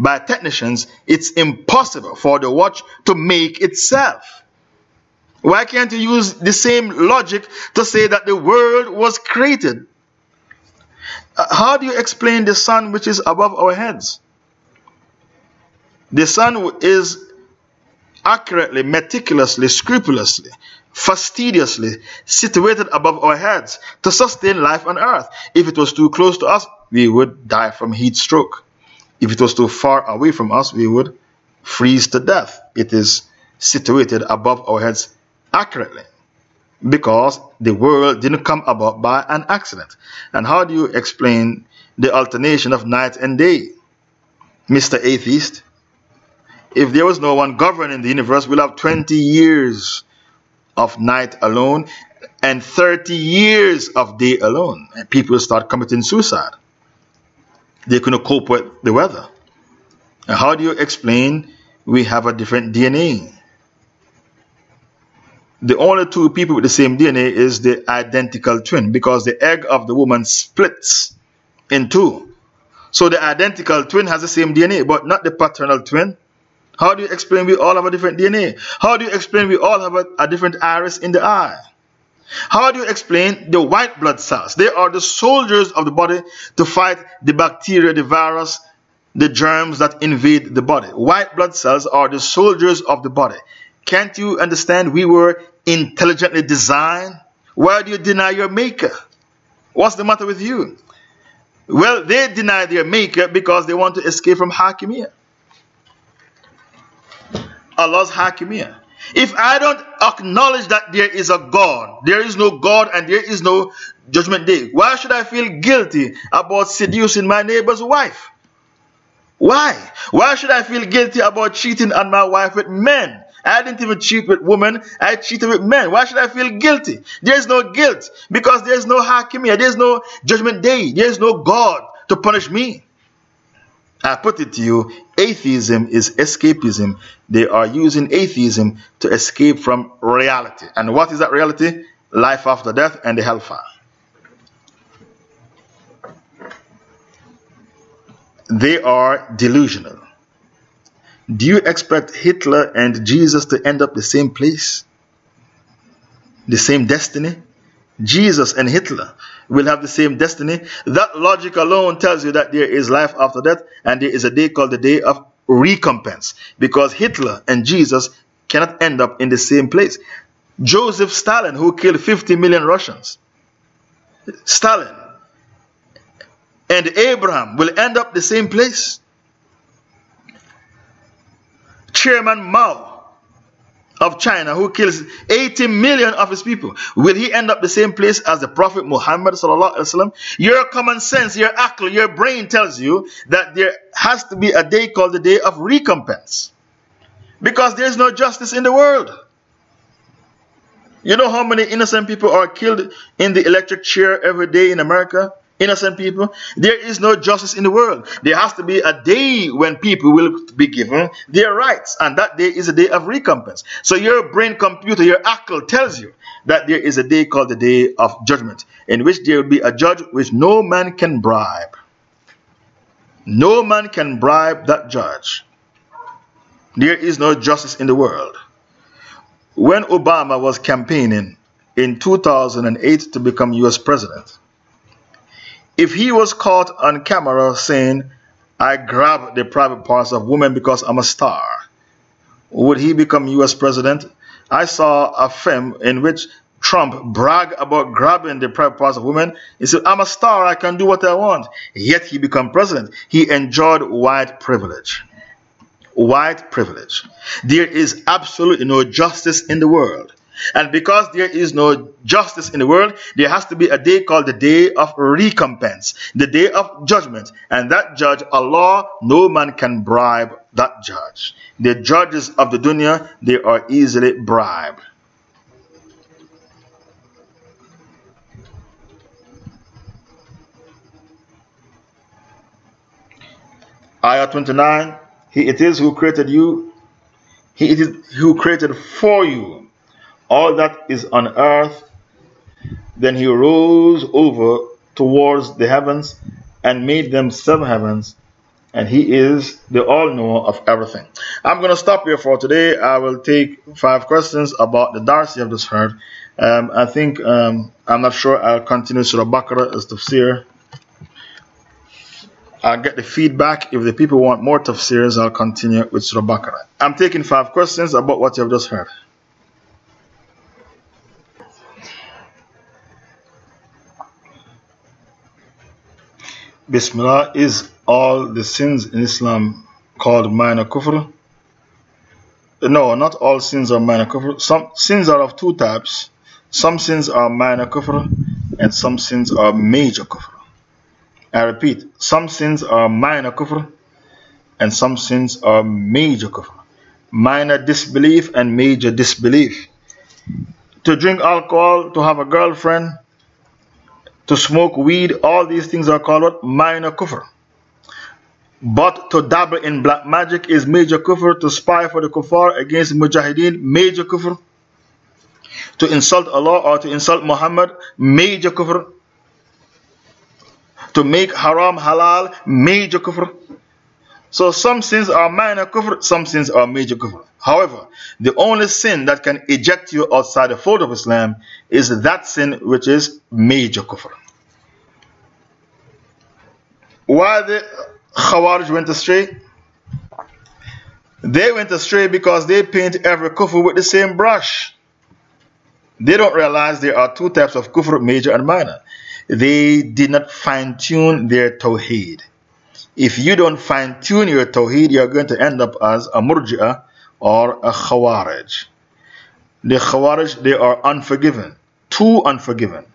by technicians, it's impossible for the watch to make itself. Why can't you use the same logic to say that the world was created? Uh, how do you explain the sun which is above our heads? The sun is accurately, meticulously, scrupulously, fastidiously situated above our heads to sustain life on earth. If it was too close to us, we would die from heat stroke. If it was too far away from us, we would freeze to death. It is situated above our heads accurately because the world didn't come about by an accident. And how do you explain the alternation of night and day? Mr. Atheist, if there was no one governing the universe, we'll have 20 years of night alone and 30 years of day alone. And people start committing suicide. They couldn't cope with the weather. And how do you explain we have a different DNA? The only two people with the same DNA is the identical twin because the egg of the woman splits in two. So the identical twin has the same DNA, but not the paternal twin. How do you explain we all have a different DNA? How do you explain we all have a, a different iris in the eye? How do you explain the white blood cells? They are the soldiers of the body to fight the bacteria, the virus, the germs that invade the body. White blood cells are the soldiers of the body. Can't you understand we were intelligently designed? Why do you deny your maker? What's the matter with you? Well, they deny their maker because they want to escape from Hakimiyah. Allah's Hakimiyah. If I don't acknowledge that there is a God, there is no God and there is no judgment day, why should I feel guilty about seducing my neighbor's wife? Why? Why should I feel guilty about cheating on my wife with men? I didn't even cheat with women, I cheated with men. Why should I feel guilty? There's no guilt because there's no hakimiyah, there's no judgment day, there's no God to punish me. I put it to you atheism is escapism. They are using atheism to escape from reality. And what is that reality? Life after death and the hellfire. They are delusional. Do you expect Hitler and Jesus to end up the same place? The same destiny? Jesus and Hitler will have the same destiny. That logic alone tells you that there is life after death and there is a day called the day of recompense because Hitler and Jesus cannot end up in the same place. Joseph Stalin, who killed 50 million Russians, Stalin and Abraham will end up the same place. Chairman Mao of China who kills 80 million of his people, will he end up the same place as the Prophet Muhammad? Your common sense, your akhl, your brain tells you that there has to be a day called the day of recompense. Because there is no justice in the world. You know how many innocent people are killed in the electric chair every day in America? Innocent people. There is no justice in the world. There has to be a day when people will be given their rights, and that day is a day of recompense. So your brain computer, your akal tells you that there is a day called the day of judgment, in which there will be a judge which no man can bribe. No man can bribe that judge. There is no justice in the world. When Obama was campaigning in 2008 to become US president, if he was caught on camera saying, I grab the private parts of women because I'm a star, would he become US president? I saw a film in which Trump bragged about grabbing the private parts of women. He said, I'm a star, I can do what I want. Yet he became president. He enjoyed white privilege. White privilege. There is absolutely no justice in the world. And because there is no justice in the world, there has to be a day called the day of recompense, the day of judgment. And that judge, Allah, no man can bribe that judge. The judges of the dunya, they are easily bribed. Ayah 29 He it is who created you, He it is who created for you all that is on earth. Then he rose over towards the heavens and made them seven heavens, and he is the all knower of everything. I'm going to stop here for today. I will take five questions about the Darcy of this heard. Um, I think, um, I'm not sure I'll continue Surah Baqarah as tafsir. I'll get the feedback. If the people want more tafsirs, I'll continue with Surah Baqarah. I'm taking five questions about what you have just heard. Bismillah is all the sins in Islam called minor kufr? No, not all sins are minor kufr. Some sins are of two types. Some sins are minor kufr and some sins are major kufr. I repeat, some sins are minor kufr and some sins are major kufr. Minor disbelief and major disbelief. To drink alcohol, to have a girlfriend, to smoke weed, all these things are called what? Minor kufr. But to dabble in black magic is major kufr. To spy for the kuffar against mujahideen, major kufr. To insult Allah or to insult Muhammad, major kufr. To make haram halal, major kufr. So some sins are minor kufr, some sins are major kufr. However, the only sin that can eject you outside the fold of Islam is that sin which is major kufr. Why the Khawarij went astray? They went astray because they paint every kufr with the same brush. They don't realize there are two types of kufr, major and minor. They did not fine tune their tawheed. If you don't fine tune your tawheed, you're going to end up as a murji'ah or a khawarij. The khawarij, they are unforgiven, too unforgiven.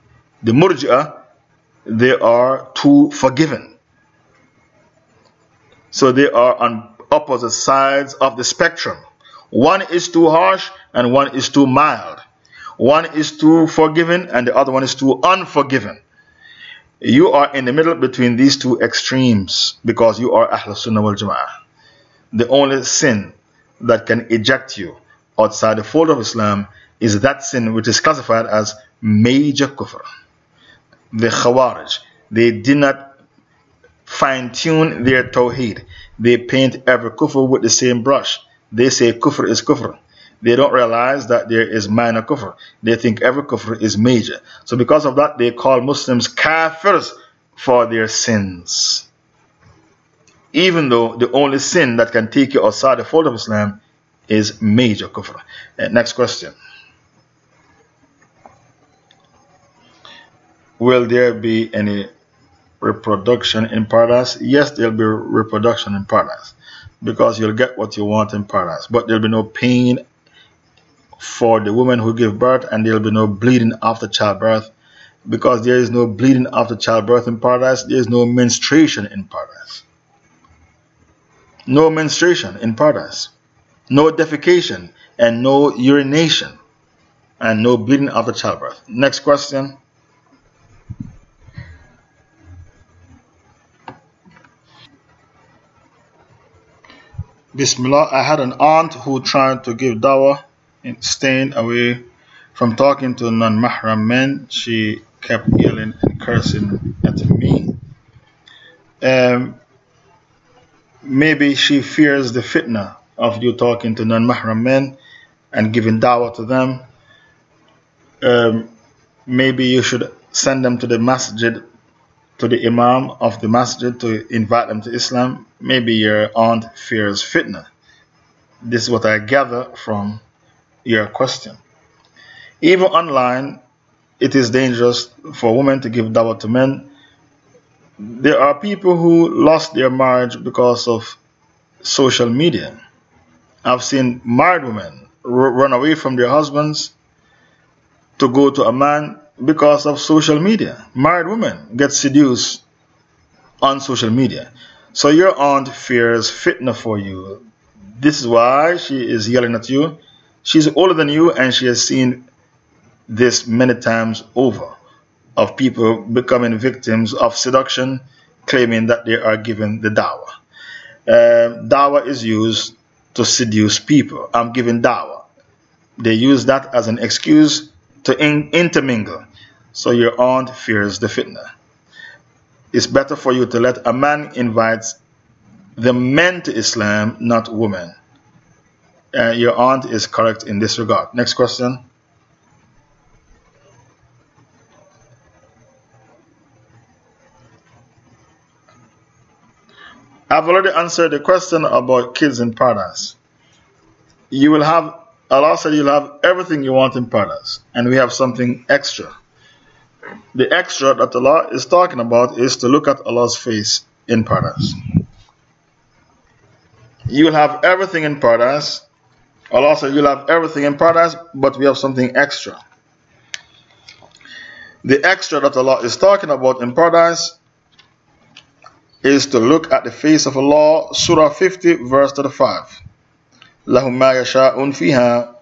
The murji'ah, they are too forgiven. So they are on opposite sides of the spectrum. One is too harsh and one is too mild. One is too forgiving and the other one is too unforgiving. You are in the middle between these two extremes because you are Ahl Sunnah wal Jama'ah. The only sin that can eject you outside the fold of Islam is that sin which is classified as major kufr. The Khawarij, they did not fine tune their tawheed. They paint every kufr with the same brush. They say kufr is kufr. They don't realize that there is minor kufr. They think every kufr is major. So because of that, they call Muslims kafirs for their sins. Even though the only sin that can take you outside the fold of Islam is major kufr. Uh, next question. Will there be any reproduction in paradise? Yes, there'll be reproduction in paradise because you'll get what you want in paradise, but there'll be no pain for the woman who give birth and there'll be no bleeding after childbirth because there is no bleeding after childbirth in paradise, there is no menstruation in paradise. No menstruation in paradise, no defecation, and no urination, and no bleeding after childbirth. Next question. Bismillah, I had an aunt who tried to give dawah, and staying away from talking to non mahram men. She kept yelling and cursing at me. Um, maybe she fears the fitna of you talking to non mahram men and giving dawah to them. Um, maybe you should send them to the masjid to the Imam of the masjid to invite them to Islam, maybe your aunt fears fitna. This is what I gather from your question. Even online, it is dangerous for women to give dawah to men. There are people who lost their marriage because of social media. I've seen married women run away from their husbands to go to a man because of social media. Married women get seduced on social media. So your aunt fears fitna for you. This is why she is yelling at you. She's older than you and she has seen this many times over of people becoming victims of seduction, claiming that they are given the dawah. Uh, dawah is used to seduce people. I'm giving dawah. They use that as an excuse to in intermingle. So your aunt fears the fitna. It's better for you to let a man invite the men to Islam, not women. Uh, your aunt is correct in this regard. Next question. I've already answered the question about kids in paradise. You will have Allah said you'll have everything you want in paradise, and we have something extra. The extra that Allah is talking about is to look at Allah's face in paradise. You will have everything in paradise. Allah said you'll have everything in paradise, but we have something extra. The extra that Allah is talking about in paradise is to look at the face of Allah, Surah 50, verse 35. لهم ما يشاءون فيها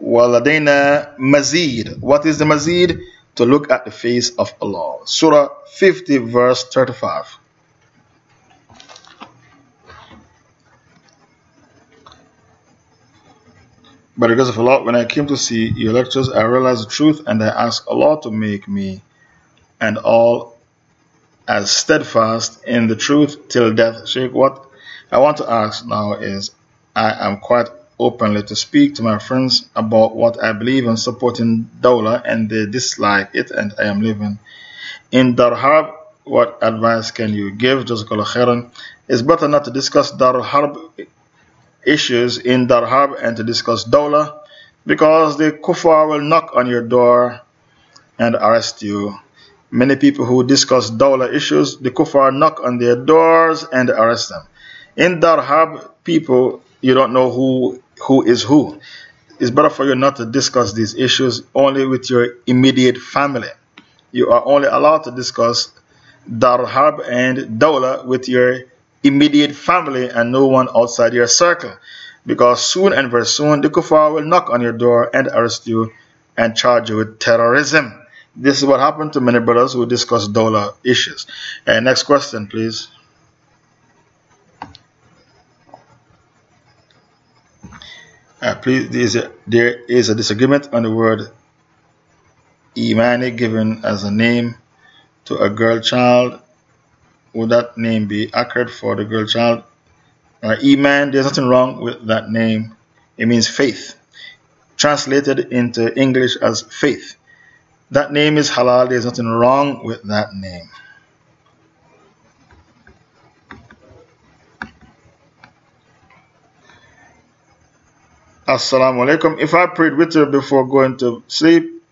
ولدينا مزيد What is the mazid? To look at the face of Allah. Surah 50 verse 35. By the grace of Allah, when I came to see your lectures, I realized the truth and I asked Allah to make me and all as steadfast in the truth till death. Sheikh, what I want to ask now is I am quite openly to speak to my friends about what I believe in supporting Dawla and they dislike it and I am living in Darul Harb. What advice can you give? It's better not to discuss Darul Harb issues in Darul Harb and to discuss Dawla because the kuffar will knock on your door and arrest you. Many people who discuss Dawla issues, the kuffar knock on their doors and arrest them. In Darul Harb, people you don't know who who is who. It's better for you not to discuss these issues only with your immediate family. You are only allowed to discuss Dar Harb and Dawla with your immediate family and no one outside your circle. Because soon and very soon the kuffar will knock on your door and arrest you and charge you with terrorism. This is what happened to many brothers who discuss Dawla issues. And next question, please. Uh, please, there is, a, there is a disagreement on the word Imani given as a name to a girl child. Would that name be accurate for the girl child? Uh, Iman, there's nothing wrong with that name. It means faith. Translated into English as faith. That name is halal. There's nothing wrong with that name. Assalamu alaikum. If I prayed witr before going to sleep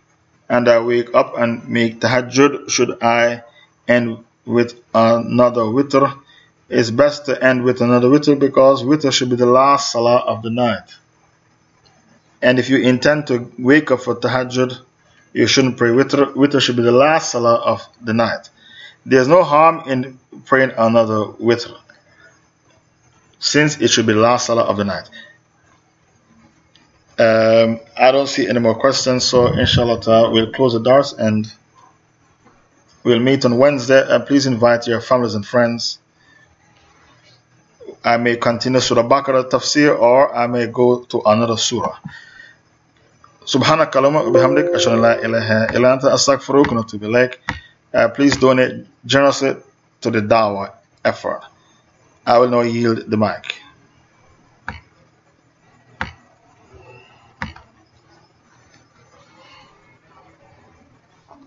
and I wake up and make tahajjud, should I end with another witr. It's best to end with another witr because witr should be the last salah of the night. And if you intend to wake up for tahajjud, you shouldn't pray witr. Witr should be the last salah of the night. There's no harm in praying another witr since it should be the last salah of the night. Um, I don't see any more questions, so inshallah we'll close the doors and we'll meet on Wednesday. And please invite your families and friends. I may continue Surah Baqarah tafsir or I may go to another surah. Subhanak Allahumma bihamdik ashhadu la ilaha illa anta astaghfiruka wa atubu ilaik. Uh, please donate generously to the dawah effort. I will now yield the mic.